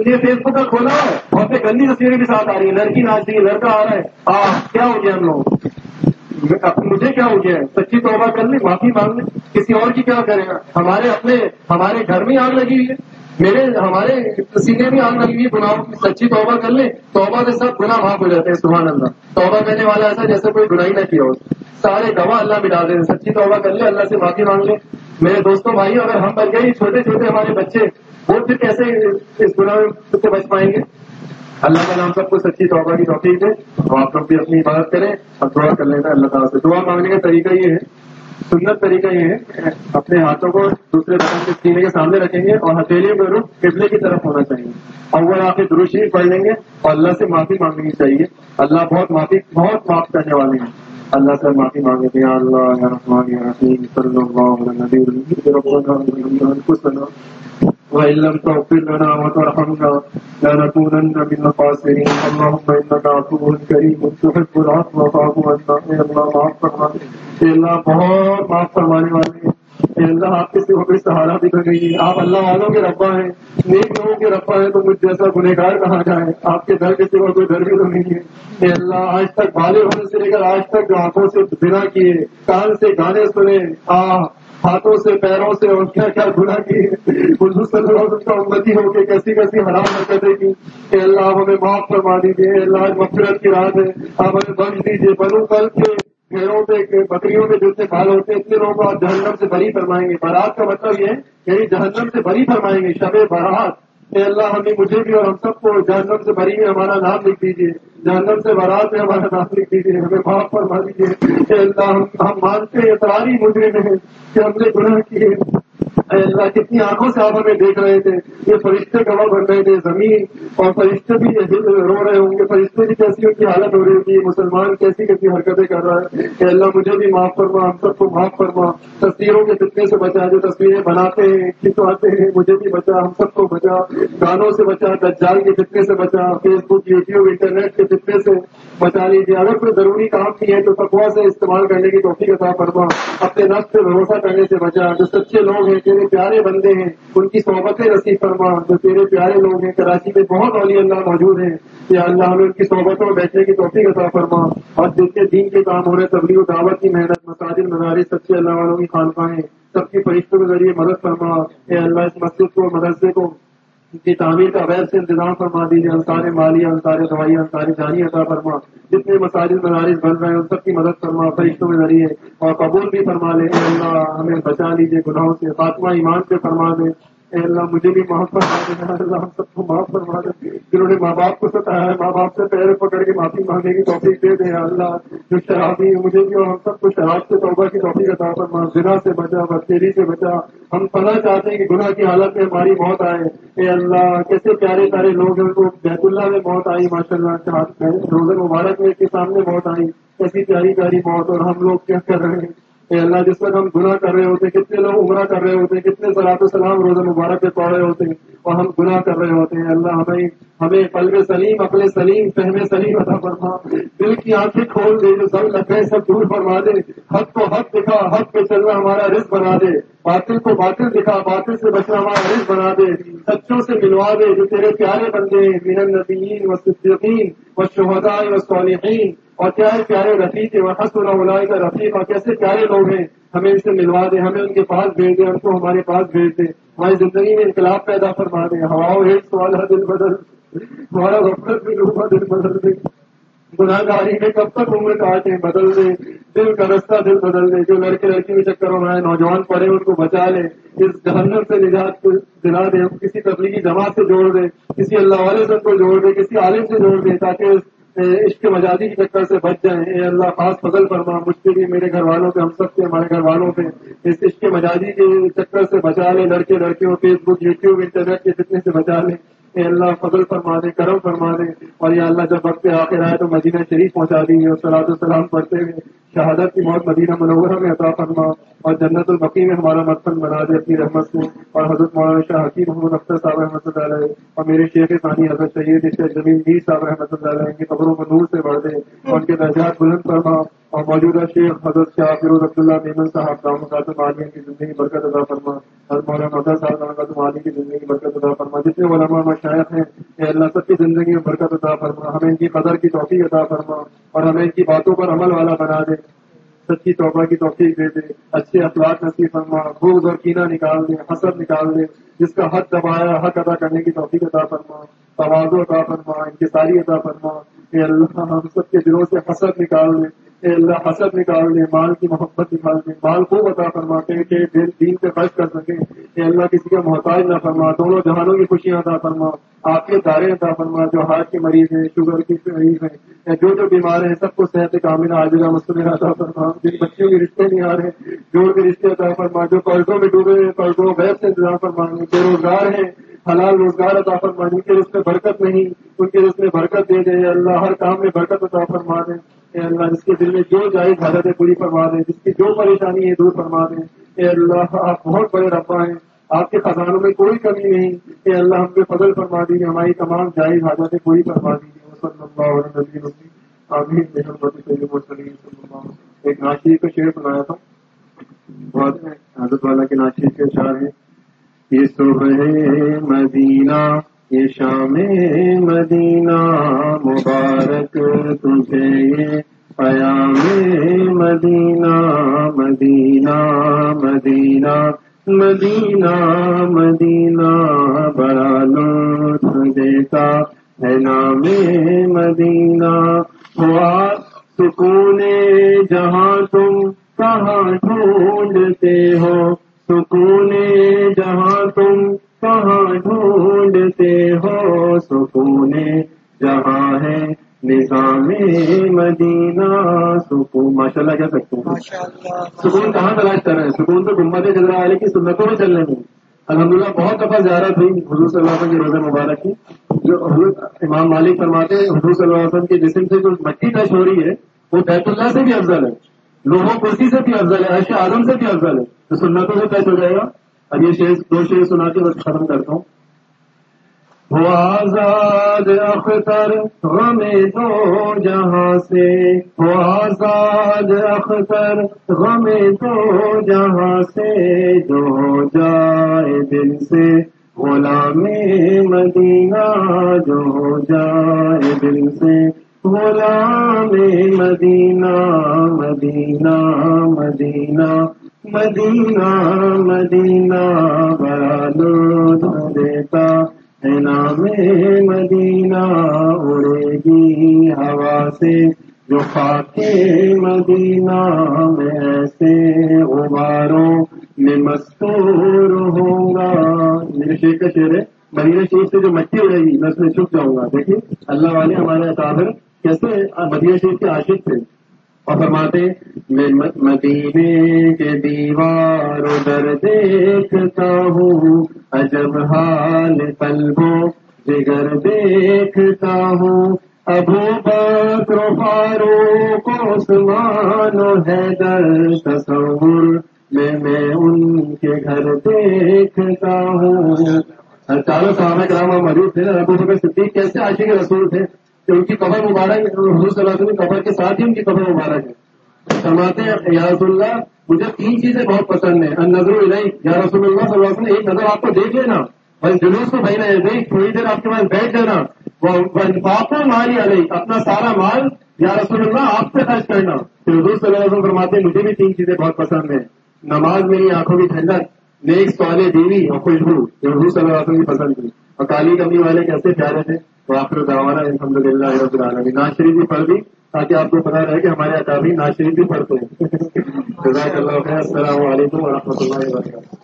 یہ فیس بک کا کھولا ہے، بہت سے گندی تصویریں بھی ساتھ آ رہی ہیں، لڑکی ناچ رہی ہے، لڑکا آ رہا ہے۔ ہاں کیا ہو گیا ہم لوگ مجھے کیا ہو گیا ہے؟ سچی توبہ کر لیں، معافی مانگ لیں، کسی اور کی کیا کرے گا؟ ہمارے اپنے، ہمارے گھر میں آگ لگی ہوئی ہے۔ میرے ہمارے سینے میں آگ لگی گناہوں کی سچی توبہ کر لیں، توبہ سے سب گناہ معاف ہو جاتے ہیں، سبحان اللہ۔ توبہ کرنے والا ایسا جیسے کوئی گناہی نہ کیا ہو۔ سارے گواہ اللہ مٹا دیں، سچی توبہ کر لیں، اللہ سے معافی مانگ لیں۔ میرے دوستوں بھائی اگر ہم بن گئے چھوٹے چھوٹے ہمارے بچے، وہ پھر کیسے اس گناہ سے بچ پائیں گے؟ اللہ کا نام سب کو سچی توبہ کی توفیق ہے تو آپ لوگ بھی اپنی عبادت کریں اور دعا کر لینا، اللہ تعالیٰ سے۔ دعا مانگنے کا طریقہ یہ ہے سندر طریقہ یہ ہے اپنے ہاتھوں کو دوسرے بدن کے سینے کے سامنے رکھیں گے اور ہتھیلیوں کا رخ قبلے کی طرف ہونا چاہیے۔ اور وہ آپ دروشی پڑھ لیں گے اور اللہ سے معافی مانگنی چاہیے۔ اللہ بہت معافی، بہت معاف کرنے والے ہیں۔ اللہ سے معافی مانگے تھے اللہ رحیم، صلی اللہ وإن لم تغفر لنا وترحمنا لنكونن من الخاسرين۔ اللهم إنك عفو كريم تحب العفو فاعف عنا اے اللہ معاف فرما اے اللہ بہت معاف فرمانے والے ہیں۔ اے اللہ، آپ کے سوا کوئی سہارا بھی تو نہیں ہے۔ آپ اللہ والوں کے ربا ہیں، نیک لوگوں کے ربا ہیں، تو مجھ جیسا گنہگار کہا جائے آپ کے گھر کے سوا کوئی گھر بھی تو نہیں ہے۔ اے اللہ، آج تک بالے ہونے سے لے کر آج تک جو آنکھوں سے بنا کیے، کان سے گانے سنے، آ، ہاتھوں سے، پیروں سے، اور کیا کیا گنا کی کا امتی ہو کے کیسی کیسی حرام حرکتیں کی کہ اللہ ہمیں معاف فرما دیجیے اللہ مفرت کی رات ہے آپ ہمیں بخش دیجیے بنو کل کے پھیروں پہ بکریوں میں جتنے بال ہوتے ہیں، اتنے لوگوں کو آپ جہنم سے بری فرمائیں گے۔ بارات کا مطلب یہ ہے کہ یعنی جہنم سے بری فرمائیں گے۔ شب برات کہ اللہ ہمیں مجھے بھی اور ہم سب کو جہنم سے بری میں ہمارا نام لکھ دیجیے جہنم سے برات میں ہمارا نام لکھ دیجیے ہمیں باپ فرما دیجیے اللہ، ہم مانتے ہیں اطراری مجرے میں کہ ہم نے گناہ کیے۔ اللہ کتنی آنکھوں سے آپ ہمیں دیکھ رہے تھے۔ یہ فرشتے گواہ بن رہے تھے زمین، اور فرشتے بھی رو رہے ہوں گے۔ فرشتے بھی کیسی ان کی حالت ہو رہی ہوگی۔ مسلمان کیسی کیسی حرکتیں کر رہا ہے کہ اللہ مجھے بھی معاف فرما، ہم سب کو معاف فرما۔ تصویروں کے فتنے سے بچا، جو تصویریں بناتے ہیں کھنچواتے ہیں، مجھے بھی بچا، ہم سب کو بچا۔ گانوں سے بچا، دجال کے فتنے سے بچا، فیس بک، یوٹیوب، انٹرنیٹ کے فتنے سے بچا لیجیے اگر کوئی ضروری کام کی ہے تو تقوا سے استعمال کرنے کی توفیق عطا فرما۔ اپنے نفس سے بھروسہ کرنے سے بچا۔ جو سچے لوگ ہیں تیرے پیارے بندے ہیں، ان کی صحبتیں رسی فرما، جو تیرے پیارے لوگ ہیں، کراچی میں بہت اولی اللہ موجود ہیں یا اللہ ہمیں ان کی صحبتوں میں بیٹھنے کی توفیق عطا فرما۔ اور جن کے دین کے کام ہو رہے تبلیغ و دعوت کی محنت، مساجد مدارس سچے اللہ والوں کی خانقاہیں، سب کی فرشتوں کے ذریعے مدد فرما۔ اے اللہ اس مسجد کو، مدرسے کو کی تعمیر کا غیر سے انتظام فرما دیجیے انصار مالی، انصار دوائی، انصار جانی عطا فرما۔ جتنے مساجد مدارس بن رہے ہیں، ان سب کی مدد فرما، فرشتوں کے ذریعے اور قبول بھی فرما لے۔ اللہ، ہمیں بچا لیجیے گناہوں سے فاطمہ ایمان سے فرما دے۔ اے اللہ، مجھے بھی معاف فرما دینا اللہ ہم سب کو معاف فرما دے۔ جنہوں نے ماں باپ کو ستایا ہے، ماں باپ سے پیر پکڑ کے معافی مانگنے کی توفیق دے دیں۔ اللہ، جو شرابی ہے مجھے بھی اور ہم سب کو شراب سے توبہ کی توفیق عطا فرما۔ زنا سے بچا بچیری سے بچا۔ ہم پناہ چاہتے ہیں کہ گناہ کی حالت میں ہماری موت آئے۔ اے اللہ، کیسے پیارے پیارے لوگ ہیں کو بیت اللہ میں موت آئی ماشاء اللہ روزہ مبارک میں کے سامنے موت آئی۔ ایسی پیاری پیاری موت اور ہم لوگ کیا کر رہے ہیں؟ اے اللہ جس وقت ہم گناہ کر رہے ہوتے ہیں، کتنے لوگ عمرہ کر رہے ہوتے ہیں، کتنے سلاط السلام روزہ مبارک پہ پڑھ رہے ہوتے ہیں اور ہم گناہ کر رہے ہوتے ہیں، اللہ ہمیں ہمیں قلب سلیم اپنے سلیم، فہم سلیم عطا فرما۔ دل کی آنکھیں کھول دے، جو سب لگے سب دور فرما دے۔ حق کو حق دکھا، حق پہ چلنا ہمارا رزق بنا دے۔ باطل کو باطل دکھا، باطل سے بچنا ہمارا رزق بنا دے۔ سچوں سے ملوا دے، جو تیرے پیارے بندے من النبیین و صدیقین۔ و شہداء اور کیا پیارے رفیق و حسن اللہ کا رفیق، اور کیسے پیارے لوگ ہیں۔ ہمیں ان سے ملوا دیں، ہمیں ان کے پاس بھیج دیں ان کو ہمارے پاس بھیج دیں۔ ہماری زندگی میں انقلاب پیدا فرما دے ہوا ہر دل بدل، ہمارا غفلت بھی ڈوبا دل بدل دیں گناہ گاری میں کب تک عمر کاٹے بدل دے دل کا رستہ دل بدل دے جو لڑکے لڑکی میں چکر میں نوجوان پڑے، ان کو بچا لے اس جہنم سے نجات کو دلا دے کسی تبلیغی جماعت سے جوڑ دے کسی اللہ والے سے کو جوڑ دے کسی عالم سے جوڑ دے تاکہ عشق مجازی کی چکر سے بچ جائیں۔ اے اللہ، خاص فضل فرما۔ مجھ سے بھی میرے گھر والوں پہ، ہم سب سے ہمارے گھر والوں پہ۔ اس عشق مجازی کے چکر سے بچا لے لڑکے لڑکیوں فیس بک یوٹیوب انٹرنیٹ کے فتنے سے بچا لیں۔ اے اللہ فضل فرما دے کرم فرما دے اور یہ اللہ جب وقت آخر آئے تو مدینہ شریف پہنچا دیں گے اور سلاد السلام پڑھتے ہوئے شہادت کی موت مدینہ منورہ میں عطا فرما۔ اور جنت البقی میں ہمارا متن بنا دے اپنی رحمت سے اور حضرت مولانا شاہ حکیم محمد اختر صاحب رحمۃ اللہ علیہ اور میرے شیخ ثانی حضرت سید زمین میر صاحب رحمۃ اللہ علیہ کی خبروں میں نور سے بڑھ دے۔ اور ان کے درجات بلند فرما۔ اور موجودہ شیخ حضرت شاہ فیروز عبداللہ میمن صاحب دام قاسم عالیہ کی زندگی برکت ادا فرما۔ حضرت مولانا مدر صاحب دام قاسم عالیہ کی زندگی برکت ادا فرما۔ جتنے علماء مشاعت ہیں، اے اللہ سب کی زندگی میں برکت عطا فرما۔ ہمیں ان کی قدر کی توفیق عطا فرما۔ اور ہمیں ان کی باتوں پر عمل والا بنا دے۔ سچی توبہ کی توفیق دے دے، اچھے اخلاق نصیب فرما، بغض اور کینہ نکال دے، حسد نکال دے، جس کا حق دبایا، حق ادا کرنے کی توفیق عطا فرما توازو عطا فرما، انکساری عطا فرما اے اللہ، ہم سب کے دلوں سے حسد نکال دے اے اللہ، حسد نکال دے مال کی محبت نکال دے مال کو عطا فرما کے دین پہ خرچ کر سکے اے اللہ، کسی کا محتاج نہ فرما، دونوں جہانوں کی خوشیاں عطا فرما۔ آپ کے دارے عطا فرما، جو ہارٹ کے مریض ہیں، شوگر کے مریض ہیں جو جو بیمار ہیں، سب کو صحت کامل عاجلہ مسلم عطا فرما۔ جن بچیوں کے رشتے نہیں آ رہے جوڑ کے رشتے عطا فرما، جو قرضوں میں ڈوبے ہیں قرضوں ویب سے انتظام فرما بے روزگار ہیں۔ حلال روزگار عطا فرما جن کے رس میں برکت نہیں، ان کے رس میں برکت دے دے اللہ ہر کام میں برکت عطا فرما دے اے اللہ جس کے دل میں جو جائز حالت ہے پوری فرما دیں جس کی جو پریشانی ہے دور فرما دیں، اے اللہ آپ بہت بڑے ربا ہیں، آپ کے خزانوں میں کوئی کمی نہیں، اے اللہ ہم پہ فضل فرما دیجیے، ہماری تمام جائز حاجتیں پوری فرما دیجیے ایک ناشری کا شعر بنایا تھا۔ حضرت والا کے ناشری کے اشعار ہیں۔ یہ صبح مدینہ، یہ شام مدینہ، مبارک تجھے، یہ قیام مدینہ مدینہ مدینہ مدینہ مدینہ، بڑا لطف دیتا ہے نام مدینہ۔ ہوا سکون جہاں تم کہاں ڈھونڈتے ہو؟ سکون جہاں تم کہاں ڈھونڈتے ہو سکون جہاں ہے نظام مدینہ سکون۔ ماشاء اللہ کہہ سکتے ہیں سکون کہاں تلاش کر رہے ہیں؟ سکون تو گمبد جزرا والے کی سنتوں میں چل رہے ہیں الحمد للہ بہت دفعہ زیارت ہوئی حضور صلی اللہ علیہ وسلم کی روزہ مبارک کی جو امام مالک فرماتے ہیں حضور صلی اللہ علیہ وسلم کے جسم سے جو مٹی ٹچ ہو رہی ہے وہ بیت اللہ سے بھی افضل ہے۔ لوگوں کرسی سے بھی افضل ہے ایشا اعظم سے بھی افضل ہے۔ تو سنتوں سے ٹچ ہو جائے گا۔ اب یہ شیر دو شیر سنا کے بس ختم کرتا ہوں۔ وہ آزاد اختر غم دو جہاں سے۔ وہ آزاد اختر غم دو جہاں سے۔ جو جائے دل سے، غلام مدینہ جو جائے دل سے۔ غلام مدینہ مدینہ مدینہ مدینہ مدینہ، بڑا لطف دیتا ہے نام مدینہ اڑے گی ہوا سے جو خاک مدینہ، میں ایسے غباروں میں مستور ہوں گا۔ میرے شیر کا شیر ہے، مدینہ شریف سے جو مٹی اڑے گی، میں اس میں چھپ جاؤں گا۔ دیکھیے، اللہ والے ہمارے اطابر مدینہ شریف کے عاشق تھے اور فرماتے میں مدینے کے دیوار ادھر دیکھتا ہوں، عجب حال قلبوں جگر دیکھتا ہوں، ابو بکر فاروق عثمان و حیدر تصور میں میں ان کے گھر دیکھتا ہوں۔ چاروں صحابہ کرام موجود تھے، ابو بکر صدیق کیسے عاشق رسول تھے؟ کہ ان کی قبر مبارک حضور صلی اللہ علیہ وسلم قبر کے ساتھ ہی ان کی قبر مبارک ہے۔ فرماتے ہیں یا رسول اللہ، مجھے تین چیزیں بہت پسند ہیں۔ نظر یا رسول اللہ صلی اللہ علیہ وسلم، ایک نظر آپ کو دیکھ لینا۔ بس جلوس کو بھائی دیکھ، تھوڑی دیر آپ کے پاس بیٹھ جانا۔ وہ ماری علیہ اپنا سارا مال یا رسول اللہ آپ سے خرچ کرنا۔ پھر حضور صلی اللہ علیہ وسلم فرماتے ہیں، مجھے بھی تین چیزیں بہت پسند ہیں۔ نماز میری آنکھوں کی ٹھنڈک، نیک سوالے دیوی اور خوشبو۔ جو حضور صلی اللہ علیہ وسلم کی پسند تھی۔ اور کالی کمی والے کیسے پیارے تھے۔ وآخر دعوانا الحمد للہ رب العالمین۔ ناز شریف بھی پڑھ دی تاکہ آپ کو پتا رہے کہ ہمارے اکابی ناز شریف بھی پڑھتے ہیں۔ جزاک اللہ خیر، السلام علیکم ورحمۃ اللہ وبرکاتہ۔